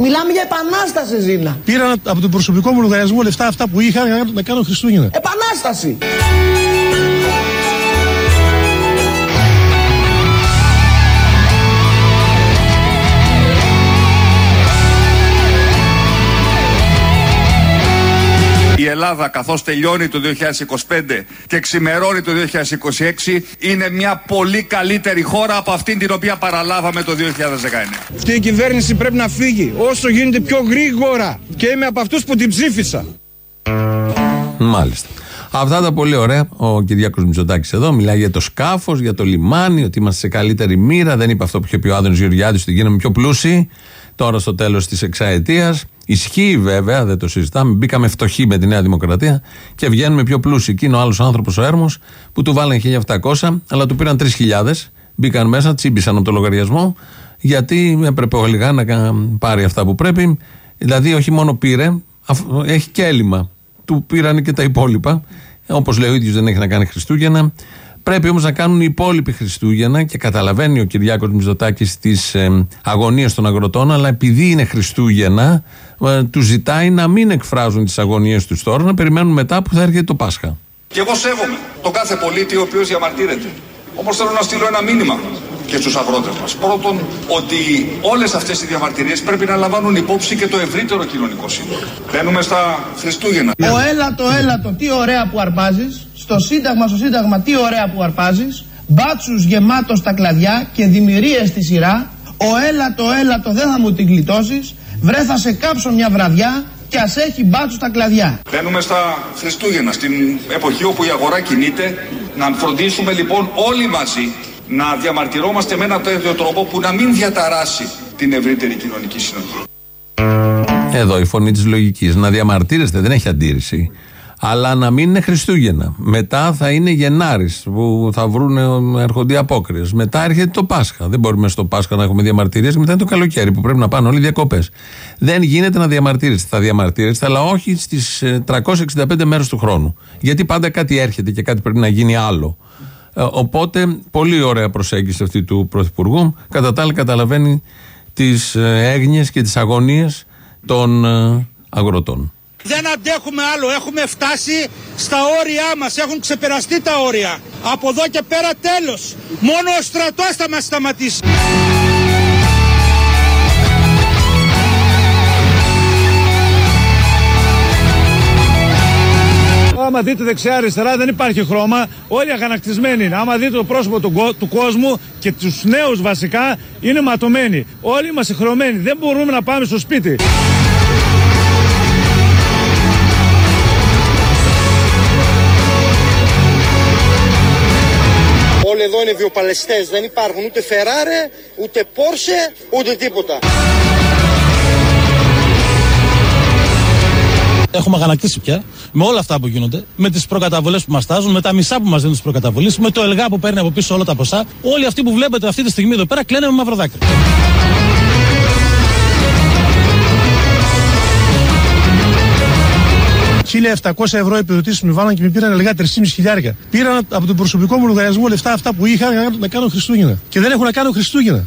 Μιλάμε για επανάσταση, Ζήνα. Πήραν από τον προσωπικό μου λογαριασμό λεφτά αυτά που είχα να, να κάνω Χριστούγεννα. Επανάσταση! Ελλάδα καθώς τελειώνει το 2025 και ξημερώνει το 2026 είναι μια πολύ καλύτερη χώρα από αυτήν την οποία παραλάβαμε το 2019. Αυτή η κυβέρνηση πρέπει να φύγει όσο γίνεται πιο γρήγορα και είμαι από αυτούς που την ψήφισα. Μάλιστα. Αυτά τα πολύ ωραία. Ο Κυριάκος Μητσοτάκης εδώ μιλάει για το σκάφος, για το λιμάνι, ότι είμαστε σε καλύτερη μοίρα. Δεν είπε αυτό που είχε πει ο Άδωνο Γεωργιάδης, ότι γίναμε πιο πλούσιοι. Τώρα στο τέλος της εξαετίας. Ισχύει βέβαια, δεν το συζητάμε. Μπήκαμε φτωχοί με τη Νέα Δημοκρατία και βγαίνουμε πιο πλούσιοι. Εκεί είναι ο άλλος άνθρωπος, ο Έρμος, που του βάλανε 1.700, αλλά του πήραν 3.000. Μπήκαν μέσα, τσίμπησαν από το λογαριασμό, γιατί έπρεπε ο Λιγά να πάρει αυτά που πρέπει. Δηλαδή, όχι μόνο πήρε, έχει και έλλειμμα. Του πήραν και τα υπόλοιπα. Όπως λέει ο ίδιος, δεν έχει να κάνει Χριστούγεννα. Πρέπει όμως να κάνουν οι υπόλοιποι Χριστούγεννα και καταλαβαίνει ο Κυριάκος Μητσοτάκη τις ε, αγωνίες των αγροτών, αλλά επειδή είναι Χριστούγεννα, ε, τους ζητάει να μην εκφράζουν τις αγωνίες τους τώρα, να περιμένουν μετά που θα έρχεται το Πάσχα. Και εγώ σέβομαι τον κάθε πολίτη ο οποίος διαμαρτύρεται. Όμω θέλω να στείλω ένα μήνυμα και στους αγρότες μας. Πρώτον, ότι όλες αυτές οι διαμαρτυρίες πρέπει να λαμβάνουν υπόψη και το ευρύτερο κοινωνικό σύνολο. Μπαίνουμε στα Χριστούγεννα. Ο έλατο, έλατο, τι ωραία που αρπάζεις. Στο Σύνταγμα, στο Σύνταγμα, τι ωραία που αρπάζεις. Μπάτσους γεμάτος στα κλαδιά και δημιουργίες στη σειρά. Ο έλατο, έλατο, δεν θα μου την γλιτώσεις. Βρε θα σε κάψω μια βραδιά και ας έχει μπάτσου στα κλαδιά. Μπαίνουμε στα Χριστούγεννα, στην εποχή όπου η αγορά κινείται. Να φροντίσουμε λοιπόν όλοι μαζί να διαμαρτυρόμαστε με ένα τέτοιο τρόπο που να μην διαταράσει την ευρύτερη κοινωνική συνοχή. Εδώ η φωνή της λογικής. Να διαμαρτύρεστε, δεν έχει αντίρρηση. Αλλά να μην είναι Χριστούγεννα. Μετά θα είναι Γενάρης που θα βρουν έρχονται απόκριες. Μετά έρχεται το Πάσχα. Δεν μπορούμε στο Πάσχα να έχουμε διαμαρτυρίες και μετά είναι το καλοκαίρι που πρέπει να πάνε όλοι διακοπές. Δεν γίνεται να διαμαρτύρεστε. Θα διαμαρτύρεστε, αλλά όχι στις 365 μέρες του χρόνου. Γιατί πάντα κάτι έρχεται και κάτι πρέπει να γίνει άλλο. Οπότε, πολύ ωραία προσέγγιση αυτή του Πρωθυπουργού. Κατά τα άλλα, καταλαβαίνει τις έγνοιες και τις αγωνίες των ε, αγροτών. Δεν αντέχουμε άλλο. Έχουμε φτάσει στα όρια μας. Έχουν ξεπεραστεί τα όρια. Από εδώ και πέρα τέλος. Μόνο ο στρατός θα μας σταματήσει. Άμα δείτε δεξιά-αριστερά δεν υπάρχει χρώμα, όλοι αγανακτισμένοι είναι. Άμα δείτε το πρόσωπο του, κο- του κόσμου και τους νέους βασικά είναι ματωμένοι. Όλοι είμαστε χρωμένοι, δεν μπορούμε να πάμε στο σπίτι. Εδώ είναι βιοπαλαιστές, δεν υπάρχουν ούτε Φεράρε, ούτε Πόρσε, ούτε τίποτα. Έχουμε αγανακτήσει πια με όλα αυτά που γίνονται, με τις προκαταβολές που μας τάζουν, με τα μισά που μας δίνουν τις προκαταβολές, με το ΕΛΓΑ που παίρνει από πίσω όλα τα ποσά. Όλοι αυτοί που βλέπετε αυτή τη στιγμή εδώ πέρα κλαίνε με μαύρο δάκρυ. 1.700 ευρώ επιδοτήσεις μου βάλαν και με πήραν λεγά 3.500 χιλιάρια. Πήραν από τον προσωπικό μου λογαριασμό λεφτά αυτά που είχα να- να κάνω Χριστούγεννα. Και δεν έχω να κάνω Χριστούγεννα.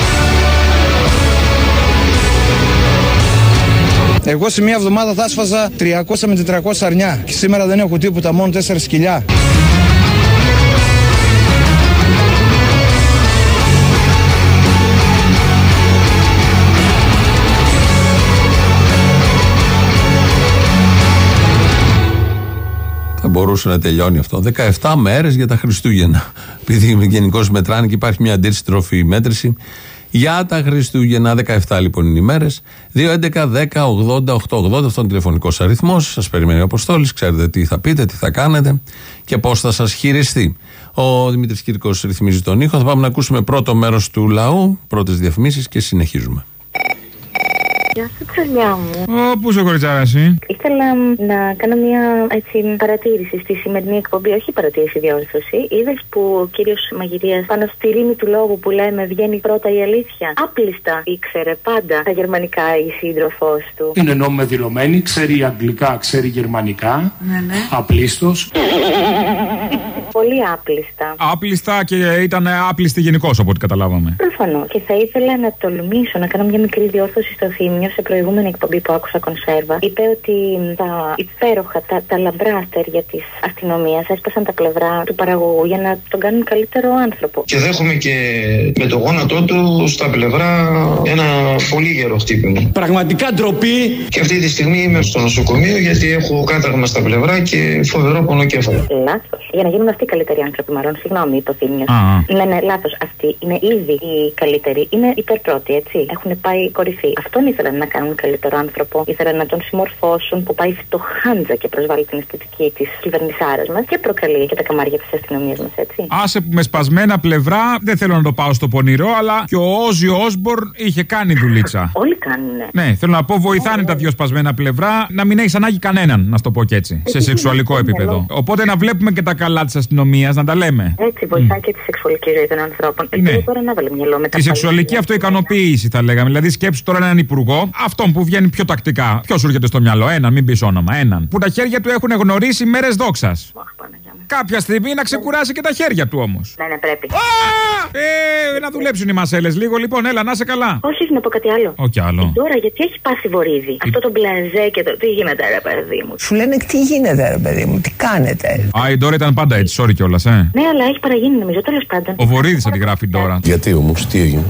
Εγώ σε μία εβδομάδα θα άσφαζα 300 με 400 αρνιά και σήμερα δεν έχω τίποτα, μόνο 4 σκυλιά. Μπορούσε να τελειώνει αυτό. 17 μέρες για τα Χριστούγεννα. *laughs* Επειδή γενικώ μετράνε και υπάρχει μια αντίστροφη μέτρηση. Για τα Χριστούγεννα, 17 λοιπόν είναι οι μέρες. 2, 11, 10, 80, 8, 80. Αυτό είναι τηλεφωνικός αριθμός. Σας περιμένει ο Αποστόλης. Ξέρετε τι θα πείτε, τι θα κάνετε και πώς θα σας χειριστεί. Ο Δημήτρης Κύρκος ρυθμίζει τον ήχο. Θα πάμε να ακούσουμε πρώτο μέρος του λαού, πρώτες διαφημίσεις και συνεχίζουμε. Γεια σου, τσαλιά μου. Ω, πού είσαι κοριτσάρα εσύ. Ήθελα μ, να κάνω μια έτσι, παρατήρηση στη σημερινή εκπομπή, όχι παρατήρηση, διόρθωση. Είδες που ο κύριος Μαγειρίας πάνω στη ρήμη του λόγου που λέμε βγαίνει πρώτα η αλήθεια; Άπλιστα ήξερε πάντα τα γερμανικά η σύντροφός του. Είναι νόμιμα δηλωμένη, ξέρει αγγλικά, ξέρει γερμανικά. Ναι, ναι. Απλίστος. Πολύ άπλιστα. Άπλιστα και ήταν άπλιστη γενικώς από ό,τι καταλάβαμε. Προφανώς. Και θα ήθελα να τολμήσω να κάνω μια μικρή διόρθωση στο θύμιο σε προηγούμενη εκπομπή που άκουσα κονσέρβα. Είπε ότι τα υπέροχα, τα, τα λαμπρά αστέρια τη αστυνομία έσπασαν τα πλευρά του παραγωγού για να τον κάνουν καλύτερο άνθρωπο. Και δέχομαι και με το γόνατό του στα πλευρά ένα πολύ γερό χτύπημα. Πραγματικά ντροπή. Και αυτή τη στιγμή είμαι στο νοσοκομείο γιατί έχω κάταγμα στα πλευρά και φοβερό πονοκέφαλο. Λάθος. Για να γίνουν αυτοί οι καλύτεροι άνθρωποι, μάλλον. Συγγνώμη, είπε ο Θήμιος. Α. Ναι, ναι, λάθος. Αυτοί είναι ήδη οι καλύτεροι. Είναι υπερπρώοι, έτσι. Έχουν πάει κορυφή. Αυτόν ήθελαν να κάνουν καλύτερο άνθρωπο. Ήθελαν να τον συμμορφώσουν που πάει φτωχάντζα και προσβάλλει την αισθητική της κυβερνησάρας μας και προκαλεί και τα καμάρια της αστυνομίας μας, έτσι. Άσε που με σπασμένα πλευρά, δεν θέλω να το πάω στο πονηρό, αλλά και ο Όζι Όσμπορν είχε κάνει δουλίτσα. *laughs* Όλοι κάνουνε. Ναι, θέλω να πω, βοηθάνε τα δύο σπασμένα πλευρά να μην έχεις ανάγκη κανέναν, να σου το πω και έτσι. Σε σεξουαλικό επίπεδο. Οπότε να βλέπουμε και τα καλά της αστυνομίας, να τα λέμε. Έτσι βοηθάει και τη σεξουαλική ζωή των ανθρώπων. Ναι. Ελπίζω τώρα να βάλει μυαλό με τα Τη σεξουαλική αυτοικανοποίηση θα λέγαμε. Δηλαδή, σκέψου τώρα έναν υπουργό, αυτόν που βγαίνει πιο τακτικά. Ποιος σου έρχεται στο μυαλό, έναν, μην πεις όνομα, έναν. Που τα χέρια του έχουν γνωρίσει μέρες δόξας. Κάποια στιγμή να ξεκουράσει και τα χέρια του όμως. Ναι, ναι, πρέπει. Ε, να δουλέψουν οι μασέλες λίγο, λοιπόν, έλα, να σε καλά. Όχι, να πω κάτι άλλο. Όχι άλλο. Τώρα, γιατί έχει πάθει βορύδι. Αυτό το μπλαζέ και το. Τι γίνεται, ρε παιδί μου; Σου λένε τι γίνεται, ρε παιδί μου, τι κάνετε; Α, η Ντόρα ήταν πάντα έτσι, sorry κιόλας, ε. Ναι, αλλά έχει παραγίνει νομίζω, τέλος πάντων. Ο Βορύδης αντιγράφει τώρα. Γιατί όμως, τι έγινε;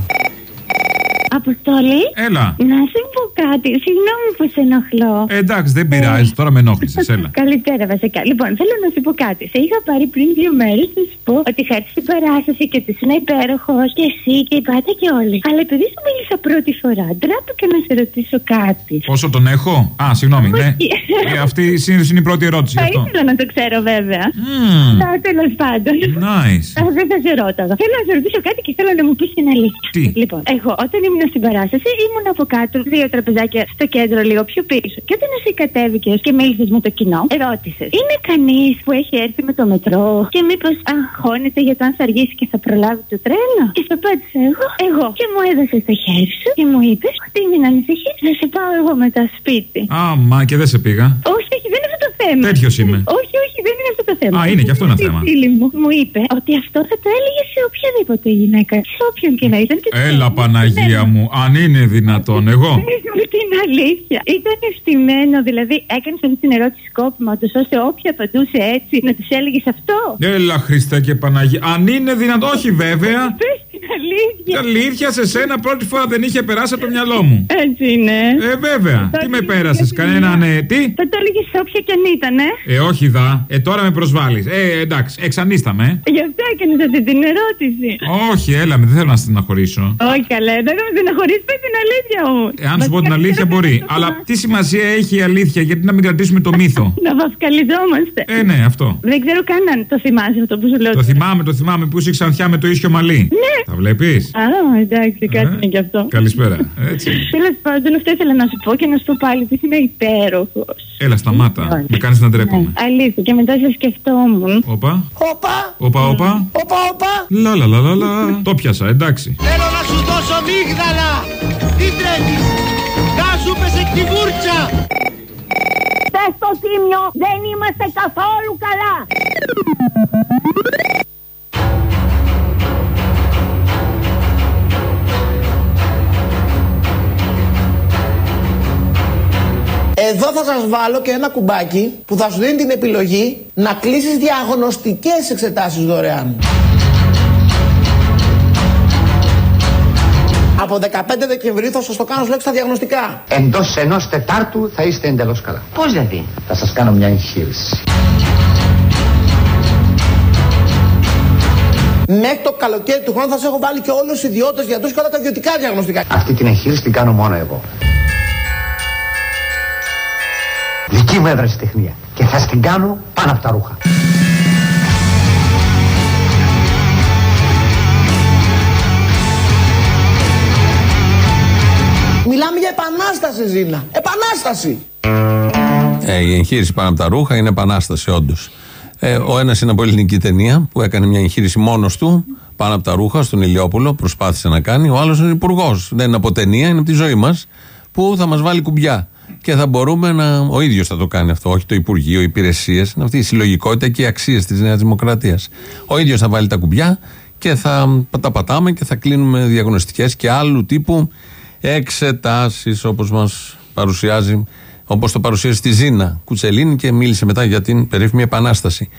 Αποστολή. Έλα. Να σου πω κάτι. Συγγνώμη που σε ενοχλώ. Ε, εντάξει, δεν πειράζει, τώρα με ενόχλησες, έλα. Καλησπέρα, βασικά. Λοιπόν, θέλω να σου πω κάτι. Σε είχα πάρει πριν δύο μέρες να σου πω ότι είχα έρθει στην παράσταση και ότι ήσουν υπέροχος και εσύ και η Πάτα και όλοι. Αλλά επειδή σου μίλησα πρώτη φορά, ντράπηκα να σε ρωτήσω κάτι. Πόσο τον έχω; Α, συγγνώμη, ναι. Ε, αυτή συνήθως είναι η πρώτη ερώτηση γι' Θα αυτό. ήθελα να το ξέρω, βέβαια. Μμμ. Mm. Τέλος πάντων. Nice. Α, δεν θα σε ρώταγα. Θέλω να σε ρωτήσω κάτι και θέλω να μου πεις την αλήθεια. Τι; Λοιπόν, εγώ όταν ήμουν στην παράσταση ήμουν από κάτω, δύο τραπεζάκια στο κέντρο, λίγο πιο πίσω. Και όταν εσύ κατέβηκες και μίλησες με το κοινό, ρώτησε, Είναι κανείς που έχει έρθει με το μετρό και μήπως αγχώνεται για το αν θα αργήσει και θα προλάβει το τρένο; Και θα απάντησα εγώ, εγώ. Και μου έδωσε το χέρι σου και μου είπες ότι μην ανησυχείς, να σε πάω εγώ μετά σπίτι. Α, μα και δεν σε πήγα. Όχι, όχι, δεν είναι αυτό το θέμα. Τέτοιος είμαι. Όχι, όχι, δεν είναι αυτό το θέμα. Α, είναι και αυτό ένα θέμα. Η φίλη μου μου είπε ότι αυτό θα το έλεγε σε οποιαδήποτε γυναίκα. Σε όποιον και να ήταν. Και Έλα, Παναγία μου, αν είναι δυνατόν, εγώ. Πες μου την αλήθεια. Ήταν ευθυμένο, δηλαδή έκανες αυτή την ερώτηση σκόπιμα, ούτως ώστε όποια απαντούσε έτσι να τη έλεγες αυτό. Έλα, Χριστέ και Παναγία. Αν είναι δυνατόν, όχι βέβαια. Πες την αλήθεια. Αλήθεια, σε σένα πρώτη φορά δεν είχε περάσει από το μυαλό μου. Έτσι είναι. Ε, βέβαια. Τι με πέρασες, κανέναν ε, τι; Θα το έλεγες σε όποια και αν ήταν, ε. Ε, όχι δα. Ε, τώρα με προσβάλλεις. Ε, εντάξει, εξανίσταμε. ε. Γι' αυτό έκανες αυτή την ερώτηση. Όχι, έλα με, δεν θέλω να στεναχωρήσω. Όχι καλά, δεν θα με στεναχωρήσει, πες την αλήθεια μου. Ε, αν σου πω την αλήθεια, μπορεί. Αλλά τι σημασία έχει η αλήθεια, γιατί να μην κρατήσουμε το μύθο; Να βαφκαλιζόμαστε. Ε, ναι, αυτό. Δεν ξέρω καν αν το θυμάσαι αυτό που σου λέω. Το θυμάμαι, το θυμάμαι που είσαι ξανθιά με το ίσιο μαλλί. Ναι. Τα βλέπεις; Α, εντάξει, κάτι είναι και αυτό. Καλησπέρα. Έτσι. Τέλος πάντων, αυτό ήθελα να σου πω και να σου πω πάλι ότι είμαι υπέροχος. Έλα, σταμάτα. Με κάνεις να ντρέπομαι. Αλήθεια, και μετά σε σκεφτόμουν. Όπα. Όπα! Όπα, όπα. Όπα, όπα! Λα, λα, λα, λα, λα. Το πιάσα, εντάξει. Θέλω να σου δώσω μίγδαλα. Τι τρέχεις; Να σου πες εκ τη βούρτσα. Πες στο τίμιο, δεν είμαστε καθόλου καλά. Εδώ θα σας βάλω και ένα κουμπάκι που θα σου δίνει την επιλογή να κλείσεις διαγνωστικές εξετάσεις δωρεάν. Από 15 Δεκεμβρίου θα σας το κάνω λέξη στα διαγνωστικά. Εντός ενός Τετάρτου θα είστε εντελώς καλά. Πώς δηλαδή; Θα σας κάνω μια εγχείρηση. Μέχρι το καλοκαίρι του χρόνου θα σε έχω βάλει και όλους τους ιδιώτες γιατρούς και όλα τα ιδιωτικά διαγνωστικά. Αυτή την εγχείρηση την κάνω μόνο εγώ. Δική μου ευρεσιτεχνία. Και θα την κάνω πάνω από τα ρούχα. Επανάσταση, Ζήνα. Επανάσταση! Ε, η εγχείρηση πάνω από τα ρούχα είναι επανάσταση, όντως. Ε, ο ένας είναι από ελληνική ταινία που έκανε μια εγχείρηση μόνος του πάνω από τα ρούχα στον Ηλιόπουλο, προσπάθησε να κάνει. Ο άλλος είναι υπουργός. Δεν είναι από ταινία, είναι από τη ζωή μας που θα μας βάλει κουμπιά. Και θα μπορούμε να. Ο ίδιος θα το κάνει αυτό, όχι το Υπουργείο, οι υπηρεσίες. Είναι αυτή η συλλογικότητα και οι αξίες της Νέας Δημοκρατίας. Ο ίδιος θα βάλει τα κουμπιά και θα τα πατάμε και θα κλείνουμε διαγνωστικές και άλλου τύπου εξετάσεις όπως μας παρουσιάζει, όπως το παρουσίασε στη Ζήνα Κουτσελίνη και μίλησε μετά για την περίφημη επανάσταση.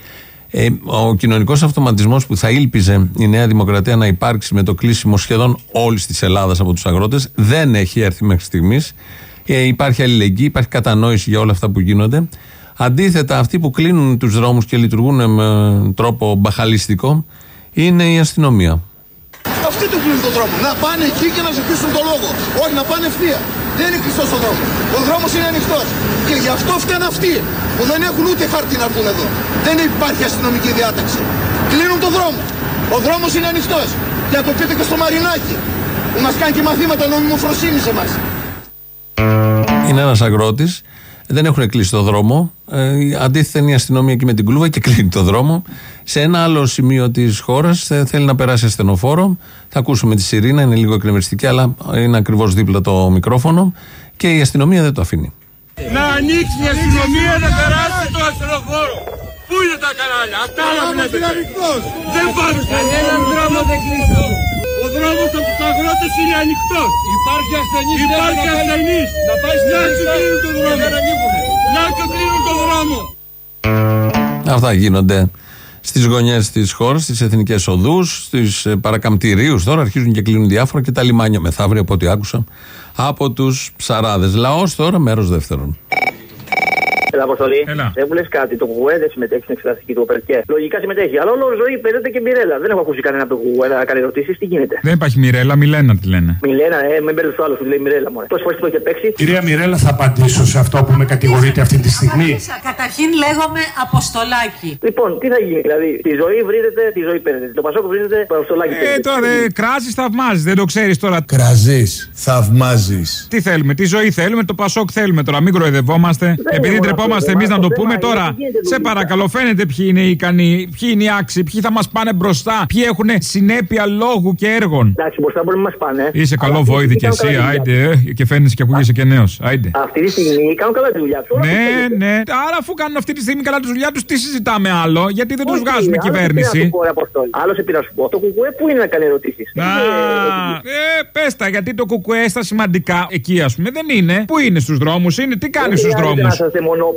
Ε, ο κοινωνικός αυτοματισμός που θα ήλπιζε η Νέα Δημοκρατία να υπάρξει με το κλείσιμο σχεδόν όλης της Ελλάδας από τους αγρότες δεν έχει έρθει μέχρι στιγμής. Ε, υπάρχει αλληλεγγύη, υπάρχει κατανόηση για όλα αυτά που γίνονται. Αντίθετα, αυτοί που κλείνουν τους δρόμους και λειτουργούν με τρόπο μπαχαλιστικό είναι η αστυνομία. Αυτοί του κλείνουν τον δρόμο. Να πάνε εκεί και να ζητήσουν το λόγο. Όχι να πάνε ευθεία. Δεν είναι κλειστός ο δρόμος. Ο δρόμος είναι ανοιχτός. Και γι' αυτό φταίνουν αυτοί που δεν έχουν ούτε χάρτη να έρθουν εδώ. Δεν υπάρχει αστυνομική διάταξη. Κλείνουν τον δρόμο. Ο δρόμος είναι ανοιχτός. Και να το πείτε και στο Μαρινάκι. Που μας κάνει και μαθήματα νομιμοφροσύνης σε εμάς. Είναι ένας αγρότης. Δεν έχουν κλείσει το δρόμο. Ε, αντίθετα, είναι η αστυνομία εκεί με την κλούβα και κλείνει το δρόμο. Σε ένα άλλο σημείο της χώρας θέλει να περάσει ασθενοφόρο. Θα ακούσουμε τη Σιρήνα, είναι λίγο εκνευριστική, αλλά είναι ακριβώς δίπλα το μικρόφωνο. Και η αστυνομία δεν το αφήνει. Να ανοίξει η αστυνομία να περάσει το ασθενοφόρο. Πού είναι τα κανάλια, αυτά να βλέπετε. Δεν πάμε κανέναν δρόμο δεν κλείσει. Ο δρόμος από τους αγρότες είναι ανοιχτός. Υπάρχει ασθενής. Υπάρχει ασθενής. Να πάει στην κλείνουν τον δρόμο. Να και κλείνουν τον δρόμο. Αυτά γίνονται στις γωνιές της χώρας, στις εθνικές οδούς, στου παρακαμπτηρίους. Τώρα αρχίζουν και κλείνουν διάφορα και τα λιμάνια μεθαύριο από ό,τι άκουσα από τους ψαράδες. Λαός τώρα, μέρος δεύτερον. Έλα, Αποστολή. Έλα. Δεν μου λες κάτι. Το κουκουέ δεν συμμετέχει στην εξεταστική του Οπερκέ. Λογικά συμμετέχει. Αλλά όλο ζωή παίζεται και Μιρέλα. Δεν έχω ακούσει κανένα από το κουκουέ να κάνει ερωτήσεις. Τι γίνεται; Δεν υπάρχει Μιρέλα, Μιλένα τη λένε. Μιλένα, ε, με μπέρδε το άλλο σου λέει Μιρέλα μου. Τόσε φορές το έχει παίξει; Κυρία Μιρέλα, θα απαντήσω σε αυτό που με κατηγορείτε αυτή τη στιγμή. Καταρχήν λέγομαι Αποστολάκη. Λοιπόν, τι θα γίνει. Δηλαδή, τη ζωή βρίζεται, τη ζωή παίρνετε. Το πασόκ βρίζεται, Αποστολάκη Ε, παίρνετε. τώρα ε, κράζεις, θαυμάζεις. Δεν το ξέρεις τώρα. Κραζεί, θαυμάζεις. Τι θέλουμε, τι ζωή θέλουμε, το Πασόκ θέλουμε τώρα. Μην κροϊδευόμαστε. Επειδή μόνο ντρεπόμαστε Χρειαζόμαστε εμείς να το πούμε τώρα. Σε παρακαλώ, φαίνεται ποιοι είναι οι ικανοί, ποιοι είναι οι άξιοι, ποιοι θα μας πάνε μπροστά, ποιοι έχουν συνέπεια λόγου και έργων. Εντάξει, μπροστά μπορεί να μας πάνε. Είσαι καλό βόηδη κι εσύ, άιντε, ε, και φαίνεσαι και ακούγεσαι και νέος. Άιντε. Αυτή τη στιγμή κάνουν καλά τη δουλειά τους. Ναι, ναι. Άρα, αφού κάνουν αυτή τη στιγμή καλά τη δουλειά τους, τι συζητάμε άλλο, γιατί δεν τους βγάζουμε κυβέρνηση. Άλλο σε πειρά σου πω. Το κουκουέ πού είναι να κάνει ερωτήσεις; Α, ε, πες τα, γιατί το κουκουέ στα σημαντικά εκεί, ας πούμε, δεν είναι. Πού είναι στους δρόμους, είναι, τι κάνει στους δρόμους;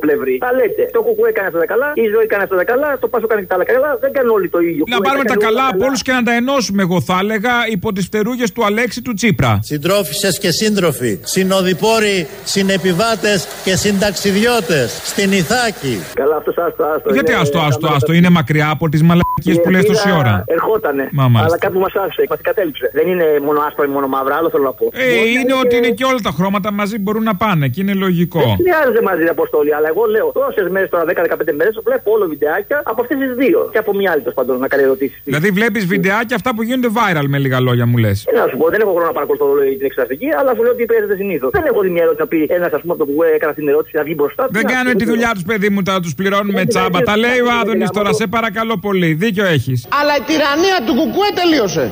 Να είστε μονόπλευροι. Τα λέτε. Το κουκουέ κάνει αυτά τα καλά, η ζωή κάνει αυτά τα καλά, το πάσο κάνει τα άλλα καλά. Δεν κάνουν όλοι το ίδιο. Να πάρουμε τα καλά από όλους και να τα ενώσουμε, εγώ θα έλεγα, υπό τις φτερούγες του Αλέξη του Τσίπρα. Συντρόφισε και σύντροφοι, συνοδοιπόροι, συνεπιβάτες και συνταξιδιώτες στην Ιθάκη. Καλά, αυτός άστο, άστο. Γιατί άστο, άστο, άστο, είναι μακριά από τις μαλακίες που λε τόση ώρα. Ερχότανε. Μα, μάλιστα. αλλά κάπου μας άφησε, μας κατέληψε. Δεν είναι μόνο άσπρο ή μόνο μαύρα, άλλο θέλω να πω. Ε, είναι ότι είναι και όλα τα χρώματα μαζί μπορούν να πάνε και είναι λογικό. Δεν χρειάζεται μαζί την αποστολή, αλλά εγώ λέω τόσες μέρες τώρα, 10-15 μέρες, βλέπω όλο βιντεάκια από αυτές τις δύο. Και από μια άλλη τέλος πάντων να κάνει ερωτήσει. Δηλαδή βλέπεις βιντεάκια αυτά που γίνονται viral με λίγα λόγια μου λες. Ε, να σου πω, δεν έχω χρόνο να παρακολουθώ την εξεταστική, αλλά σου λέω ότι παίζεται συνήθως. Δεν έχω δει μια ερώτηση να πει ένας ας πούμε από το που έκανα την ερώτηση να βγει μπροστά. Δεν κάνουν τη δουλειά τους, παιδί μου, τα τους πληρώνουμε τσάμπα. Τα λέει ο Άδωνης τώρα, σε παρακαλώ πολύ. Δίκιο έχεις. Αλλά η τυραννία του κουκουέ τελείωσε.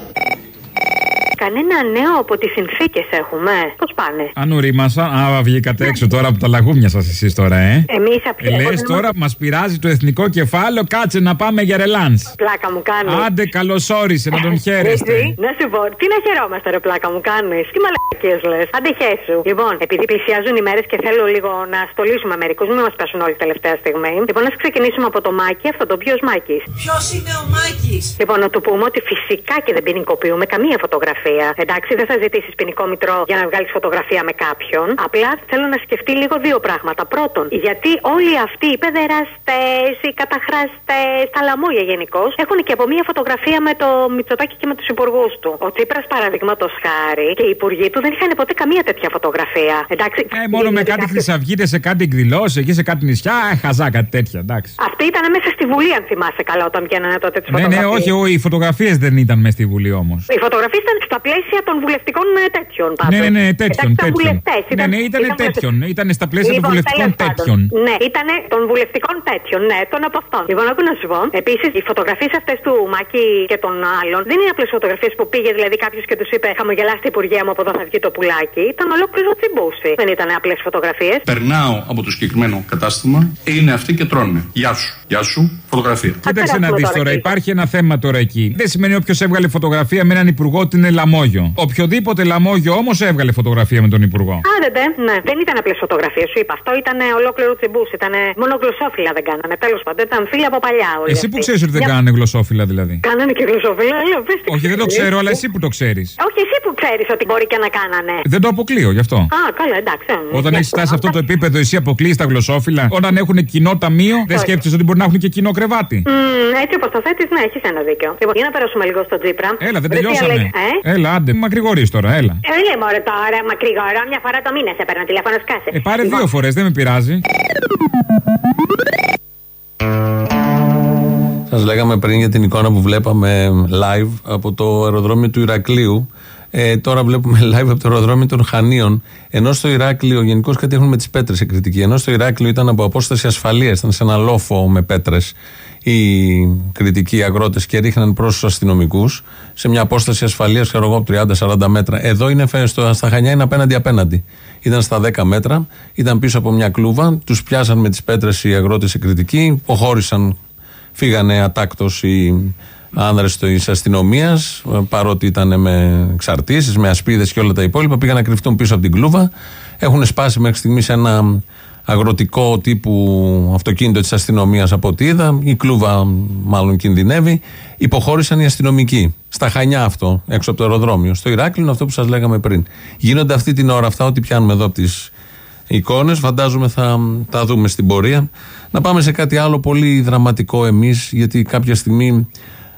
Κανένα νέο από τις συνθήκες έχουμε. Πώς πάνε; Αν ουρήμασαν. Α, βγήκατε έξω τώρα από τα λαγούμια σας εσείς τώρα, ε. Εμείς από ε, Λες τώρα μας πειράζει το εθνικό κεφάλαιο, κάτσε να πάμε για ρελάνς. Πλάκα μου κάνεις. Άντε, καλώ όρισε να τον χαίρεστε. να σου πω, τι να χαιρόμαστε, ρε πλάκα μου κάνεις. Τι μαλακίες λες. Άντε χέσου. Λοιπόν, επειδή πλησιάζουν οι μέρες και θέλω λίγο να στολίσουμε μερικούς, μην μας πέσουν όλοι τελευταία στιγμή. Λοιπόν, να ξεκινήσουμε από το Μάκη, αυτό το ποιος Μάκης; Ποιος είναι ο Μάκης; Λοιπόν, να του πούμε ότι φυσικά και δεν ποινικοποιούμε καμία φωτογραφία. Εντάξει, δεν θα ζητήσεις ποινικό μητρό για να βγάλεις φωτογραφία με κάποιον. Απλά θέλω να σκεφτεί λίγο δύο πράγματα. Πρώτον, γιατί όλοι αυτοί οι παιδεραστές, οι καταχραστές, τα λαμόγια γενικώ, έχουν και από μία φωτογραφία με το Μητσοτάκι και με τους υπουργούς του. Ο Τσίπρας, παραδείγματος χάρη, και οι υπουργοί του δεν είχαν ποτέ καμία τέτοια φωτογραφία. Εντάξει, ε, μόνο με κάτι χρυσαυγίτες σε κάτι εκδηλώσεις, εκεί σε κάτι νησιά, ε, χαζά κάτι τέτοια, εντάξει. Αυτή ήταν μέσα στη Βουλή, αν θυμάσαι καλά, όταν βγαίνανε τότε τις Ναι, ναι, όχι, οι φωτογραφίες δεν ήταν μέσα στη Βουλή όμως. Οι φωτογραφίες ήταν στα πλαίσια των βουλευτικών ε, τέτοιων. Ναι, ναι, ναι, τέτοιων. τέτοιων. Ναι, ναι, ήταν τέτοιων. Ήταν στα πλαίσια των Λοιπόν, βουλευτικών τέλος πάντων. τέτοιων. Ναι, ήταν των βουλευτικών τέτοιων, ναι, των από αυτών. Λοιπόν, άκου να σου πω. Επίσης, οι φωτογραφίες αυτές του Μάκη και των άλλων δεν είναι απλές φωτογραφίες που πήγε δηλαδή κάποιος και τους είπε Χαμογελάστε Υπουργέ μου από εδώ θα βγει το πουλάκι. Ήταν ολόκληρο τσιμπούσι. Δεν ήταν απλές φωτογραφίες. Περνάω από το συγκεκριμένο κατάστημα, είναι αυτοί και τρώνε. Γεια σου, γεια σου, φωτογραφία. Κοίταξε να δεις τώρα, υπάρχει ένα θέμα τώρα εκεί. Δεν σημαίνει όποιος έβγαλε φωτογραφία με έναν υπουργό ότι είναι λαμόγιο. Οποιοδήποτε λαμόγιο όμως έβγαλε φωτογραφία με τον υπουργό. Άντε, ναι. Δεν ήταν απλές φωτογραφίες, σου είπα. Αυτό ήταν ολόκληρο τσιμπούς. Ήταν μόνο γλωσσόφυλλα δεν κάνανε. Τέλος πάντων, ήταν φίλοι από παλιά όλοι. Εσύ που αυτοί. ξέρεις ότι δεν Για- κάνανε γλωσσόφυλλα δηλαδή; Κάνανε και γλωσσόφυλλα, λέω, πες τι Όχι, δεν το ξέρεις. ξέρω, αλλά εσύ που το ξέρεις. Όχι, εσύ που ξέρεις ότι μπορεί και να κάνανε. Δεν το αποκλείω γι' αυτό. Α, καλά, εντάξει. ε, Όταν ναι. έχει φτάσει σε αυτό το επίπεδο, εσύ αποκλείεις τα γλωσσόφυλλα. Όταν έχουν κοινό ταμείο, δεν σκέφτεσαι ότι μπορεί να έχουν και κοινό κρεβάτι. Μμμ, έτσι όπως το θέτεις, ναι, έχεις ένα δίκιο. Λοιπόν, για να περάσουμε λίγο στο Τζίπρα. Έλα, δεν Βρε, τι τελειώσαμε. Αλέξη- Ε; Έλα, άντε, μακρηγορείς τώρα, έλα. Ε, λέει μωρέ τώρα, μακρηγορώ, μια φορά το μήνα σε παίρνω τηλέφωνο, σκάσε. Ε, πάρε Λοιπόν, δύο φορές, δεν με πειράζει. Σας λέγαμε πριν για την εικόνα που βλέπαμε live από το αεροδρόμιο του Ηρακλείου. Ε, τώρα βλέπουμε *laughs* live από το αεροδρόμιο των Χανίων. Ενώ στο Ηράκλειο, γενικώς κάτι έχουν με τις πέτρες σε κριτική. Ενώ στο Ηράκλειο ήταν από απόσταση ασφαλείας, ήταν σε ένα λόφο με πέτρες οι κριτικοί αγρότες και ρίχναν προς τους αστυνομικούς σε μια απόσταση ασφαλείας, ξέρω εγώ, 30-40 μέτρα. Εδώ είναι φε- στο, στα Χανιά είναι απέναντι-απέναντι. Ήταν στα 10 μέτρα, ήταν πίσω από μια κλούβα, τους πιάσαν με τις πέτρες οι αγρότες σε κριτική, υποχώρησαν Φύγανε ατάκτο οι άνδρες της αστυνομίας, παρότι ήταν με εξαρτήσεις, με ασπίδες και όλα τα υπόλοιπα. Πήγαν να κρυφτούν πίσω από την κλούβα. Έχουν σπάσει μέχρι στιγμής ένα αγροτικό τύπου αυτοκίνητο της αστυνομίας από ό,τι είδα. Η κλούβα μάλλον κινδυνεύει. Υποχώρησαν οι αστυνομικοί. Στα Χανιά αυτό, έξω από το αεροδρόμιο. Στο Ηράκλειο είναι αυτό που σας λέγαμε πριν. Γίνονται αυτή την ώρα αυτά, ό,τι πιάνουμε εδώ από τις εικόνες. Φαντάζομαι θα τα δούμε στην πορεία. Να πάμε σε κάτι άλλο πολύ δραματικό εμείς, γιατί κάποια στιγμή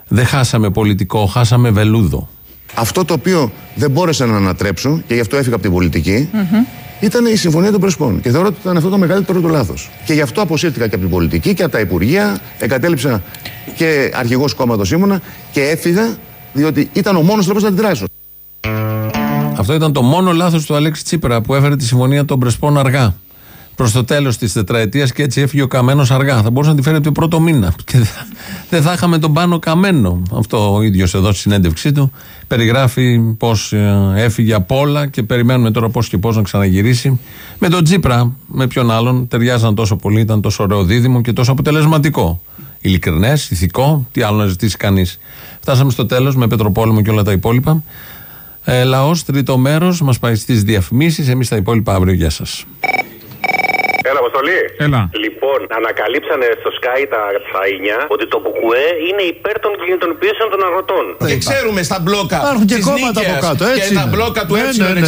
δεν χάσαμε πολιτικό, χάσαμε βελούδο. Αυτό το οποίο δεν μπόρεσα να ανατρέψω και γι' αυτό έφυγα από την πολιτική ήταν η Συμφωνία των Πρεσπών. Και θεωρώ ότι ήταν αυτό το μεγαλύτερο του λάθος. Και γι' αυτό αποσύρθηκα και από την πολιτική και από τα Υπουργεία. Εγκατέλειψα και αρχηγός κόμματος ήμουνα και έφυγα διότι ήταν ο μόνος τρόπος να αντιδράσω. Αυτό ήταν το μόνο λάθος του Αλέξη Τσίπρα που έφερε τη συμφωνία των Πρεσπών αργά. Προς το τέλος της τετραετίας και έτσι έφυγε ο Καμένος αργά. Θα μπορούσε να τη φέρει από το πρώτο μήνα. *laughs* Και θα- δεν θα είχαμε τον πάνω Καμένο. Αυτό ο ίδιος εδώ στη συνέντευξή του περιγράφει πώς έφυγε από όλα και περιμένουμε τώρα πώς και πώς να ξαναγυρίσει. Με τον Τζίπρα, με ποιον άλλον, ταιριάζαν τόσο πολύ, ήταν τόσο ωραίο δίδυμο και τόσο αποτελεσματικό. Ειλικρινές, ηθικό, τι άλλο να ζητήσει κανείς. Φτάσαμε στο τέλος με Πετροπόλεμο και όλα τα υπόλοιπα. Ε, Λαός, τρίτο μέρος, μας πάει στις διαφημίσεις. Εμείς τα υπόλοιπα αύριο. Γεια σας. Έλα, Αποστολή. Έλα. Λοιπόν, ανακαλύψανε στο Sky τα Τσαΐνια ότι το Κουκουέ είναι υπέρ των κινητοποιήσεων των αγροτών. Και ξέρουμε στα μπλόκα Υπάρχουν και της κόμματα Νίκαιας από κάτω, έτσι και τα είναι. μπλόκα του Ναι, ε65 ναι,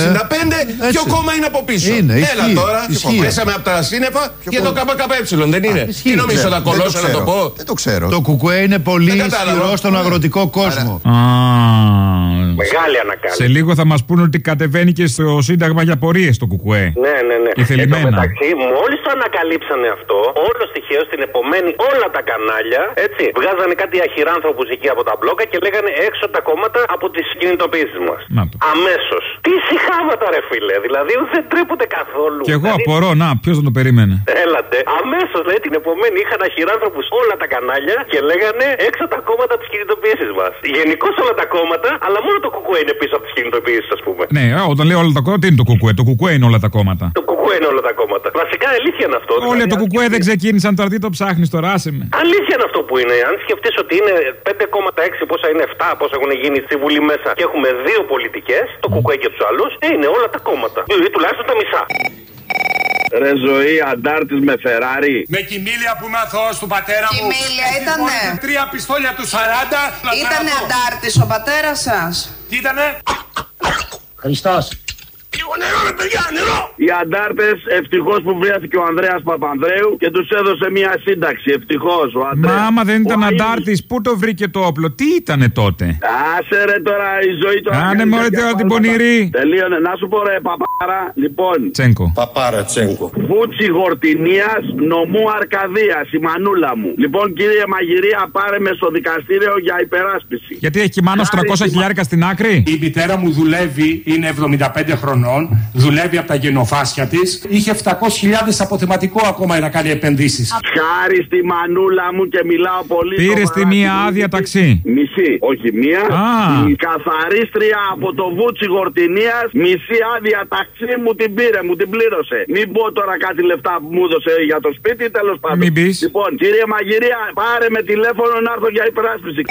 ναι. ποιο Έτσι. κόμμα είναι από πίσω. Είναι, Έλα ισχύει, τώρα, ισχύει. πέσαμε από τα σύννεφα και το ΚΚΕ, δεν είναι. ισχύει, Τι νομίζω, ξέρω. θα κολώσω να το πω; Δεν το ξέρω. Το κουκουέ είναι πολύ Δεν κατάλαβα. ισχυρό στον αγροτικό κόσμο. Α, Μεγάλη ανακάλυψη. σε λίγο θα μας πούνε ότι κατεβαίνει και στο Σύνταγμα για πορείες το Κουκουέ. Ναι, ναι, ναι. Η θελημένα. Εν τω μεταξύ, μόλις το ανακαλύψανε αυτό, όλο στοιχείο στην επομένη όλα τα κανάλια, έτσι, βγάζανε κάτι αχυράνθρωπους εκεί από τα μπλόκα και λέγανε έξω τα κόμματα από τις κινητοποιήσει μας. Να το. Αμέσως. Τι συχάματα, ρε φίλε. Δηλαδή δεν τρέπονται καθόλου. Και εγώ Δηλαδή, απορώ, να, ποιος δεν το περίμενε. Έλατε. Αμέσως, λέει, την επομένη είχαν αχυράνθρωπους όλα τα κανάλια και λέγανε έξω τα κόμματα από τις κινητοποιήσει μας. Γενικώς όλα τα κόμματα, αλλά μόνο το κουκουέ είναι πίσω από τις κινητοποιήσεις, ας πούμε. Ναι, α, όταν λέω όλα τα κόμματα, τι είναι το Κουκουέ; Το Κουκουέ είναι όλα τα κόμματα. Το κουκουέ είναι όλα τα κόμματα. Βασικά αλήθεια είναι αυτό. Όλοι δηλαδή, το Κουκουέ δεν ξεκίνησαν τώρα, τι το ψάχνεις τώρα, άσε με. Αλήθεια είναι αυτό που είναι. Αν σκεφτείς ότι είναι 5,6 πόσα είναι 7, πόσα έχουν γίνει στη Βουλή μέσα και έχουμε δύο πολιτικές, το κουκουέ και τους άλλους, ε, είναι όλα τα κόμματα. Ή τουλάχιστον τα μισά. Ρε ζωή, αντάρτης με Φεράρι. Με κοιμήλια που είμαι αθώος του πατέρα μου. Κοιμήλια ήτανε; Τρία πιστόλια τους 40. Ήτανε αντάρτης ο πατέρας σας; Τι ήτανε. Χριστός. Λίγο νερό, ρε παιδιά, νερό! Οι αντάρτες ευτυχώς που βρέθηκε ο Ανδρέας Παπανδρέου και τους έδωσε μια σύνταξη. Ευτυχώς ο Μα Ανδρέας. άμα δεν ήταν Ο αντάρτης, πού το βρήκε το όπλο, τι ήτανε τότε; Άσε ρε τώρα η ζωή τώρα. Άνε κάνει μωρέ τέτοια τώρα την πράγματα. πονηρή. Τελείωνε. Να σου πω ρε παπάρα. Λοιπόν. Τσέγκο. Παπάρα Τσέγκο. Φούτσι Γορτινίας νομού Αρκαδίας, η μανούλα μου. Λοιπόν κύριε Μαγειρία, πάρε με στο δικαστήριο για υπεράσπιση. Γιατί έχει μάνο 300 χιλιάρικα στην άκρη; Η μητέρα μου δουλεύει, είναι 75 χρονών, δουλεύει από τα γενοφάσια της. Είχε 700.000 αποθεματικό ακόμα να κάνει επενδύσεις. Χάρη στη μανούλα μου και μιλάω πολύ Πήρες σοβαρά. τη μία άδεια ταξί; Μισή, όχι μία. Α. Η καθαρίστρια από το βούτσι Γορτινίας, μισή άδεια ταξί μου την πήρε, μου την πλήρωσε. Μην πω τώρα κάτι λεφτά που μου έδωσε για το σπίτι, τέλος πάντων. Μην πεις. Λοιπόν, κύριε Μαγειρία, πάρε με τηλέφωνο να έρθω για υπεράσπιση.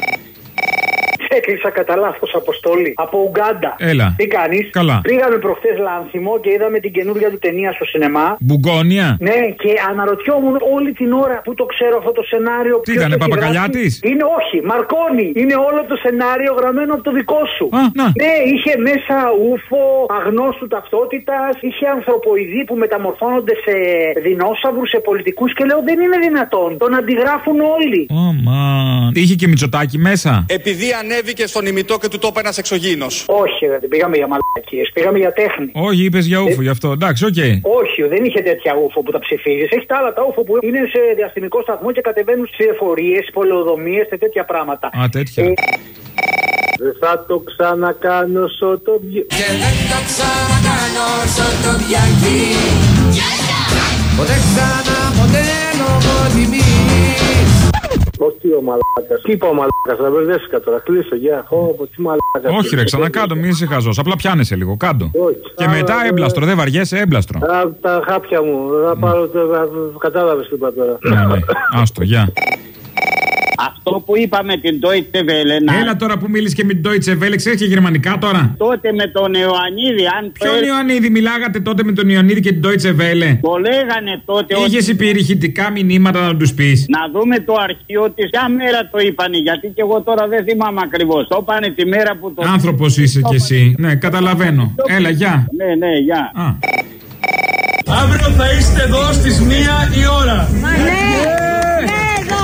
Έκλεισα κατά λάθος αποστολή. Από Ουγκάντα. Έλα. Τι κάνεις; Καλά. Πήγαμε προχθές Λάνθιμο και είδαμε την καινούργια του ταινία στο σινεμά. Μπουγκόνια. Ναι, και αναρωτιόμουν όλη την ώρα που το ξέρω αυτό το σενάριο. Τι ποιος ήτανε, το έχει Παπακαλιάτης; γράψει. Είναι όχι, Μαρκόνι. Είναι όλο το σενάριο γραμμένο από το δικό σου. να. Ναι, είχε μέσα ούφο, αγνώστου ταυτότητας, είχε ανθρωποειδή που μεταμορφώνονται σε δεινόσαυρους, σε πολιτικούς και λέω δεν είναι δυνατόν. Τον αντιγράφουν όλοι. Ω, μαν. Είχε και Μητσοτάκη μέσα. Επειδή ανέβηκε στον Υμηττό και του το είπε ένας εξωγήινος. Όχι, δεν πήγαμε για μαλακίες, πήγαμε για τέχνη. Όχι, είπες για ούφο γι' αυτό. Εντάξει, οκ. Όχι, δεν είχε τέτοια ούφο που τα ψηφίζεις. Έχει τα άλλα τα ούφο που είναι σε διαστημικό σταθμό και κατεβαίνουν στις εφορίες, πολεοδομίες και τέτοια πράγματα. Α, τέτοια. Ε, Δεν θα το ξανακάνω σωτο Και δεν θα ξανακάνω στο διαγγί Ποτέ ξανά, ποτέ νομοτιμής Όχι ο μαλάκας. Τι είπα ο μαλάκας, να μπερδεύτηκα τώρα. Κλείσω, γεια. Ω, τι μαλάκας. Όχι, ρε, ξανακάντο, μην είσαι χαζός. Απλά πιάνεσαι λίγο, κάντο. Όχι. Και Α, μετά ε, έμπλαστρο, δεν βαριέσαι, έμπλαστρο. Α, τα χάπια μου. Θα πάρω. Κατάλαβες τι είπα τώρα. Ναι, ναι. Άστο, γεια. Αυτό που είπαμε την Deutsche Welle. να- Έλα τώρα που μίλησες και με την Deutsche Welle, ξέρεις και γερμανικά τώρα. Τότε με τον Ιωαννίδη, αν Ποιον Ιωαννίδη, μιλάγατε τότε με τον Ιωαννίδη και την Deutsche Welle; Το λέγανε τότε ότι- Είχε υπηρεχητικά μηνύματα να τους πεις. Να δούμε το αρχείο της. Ποια μέρα το είπανε, γιατί και εγώ τώρα δεν θυμάμαι ακριβώς. Το είπανε τη μέρα που το. Άνθρωπος είσαι κι εσύ. Ναι, καταλαβαίνω. Έλα, γεια. Ναι, ναι, γεια. Α. Αύριο θα είστε εδώ στις μία η ώρα Ναι, ναι, εδώ.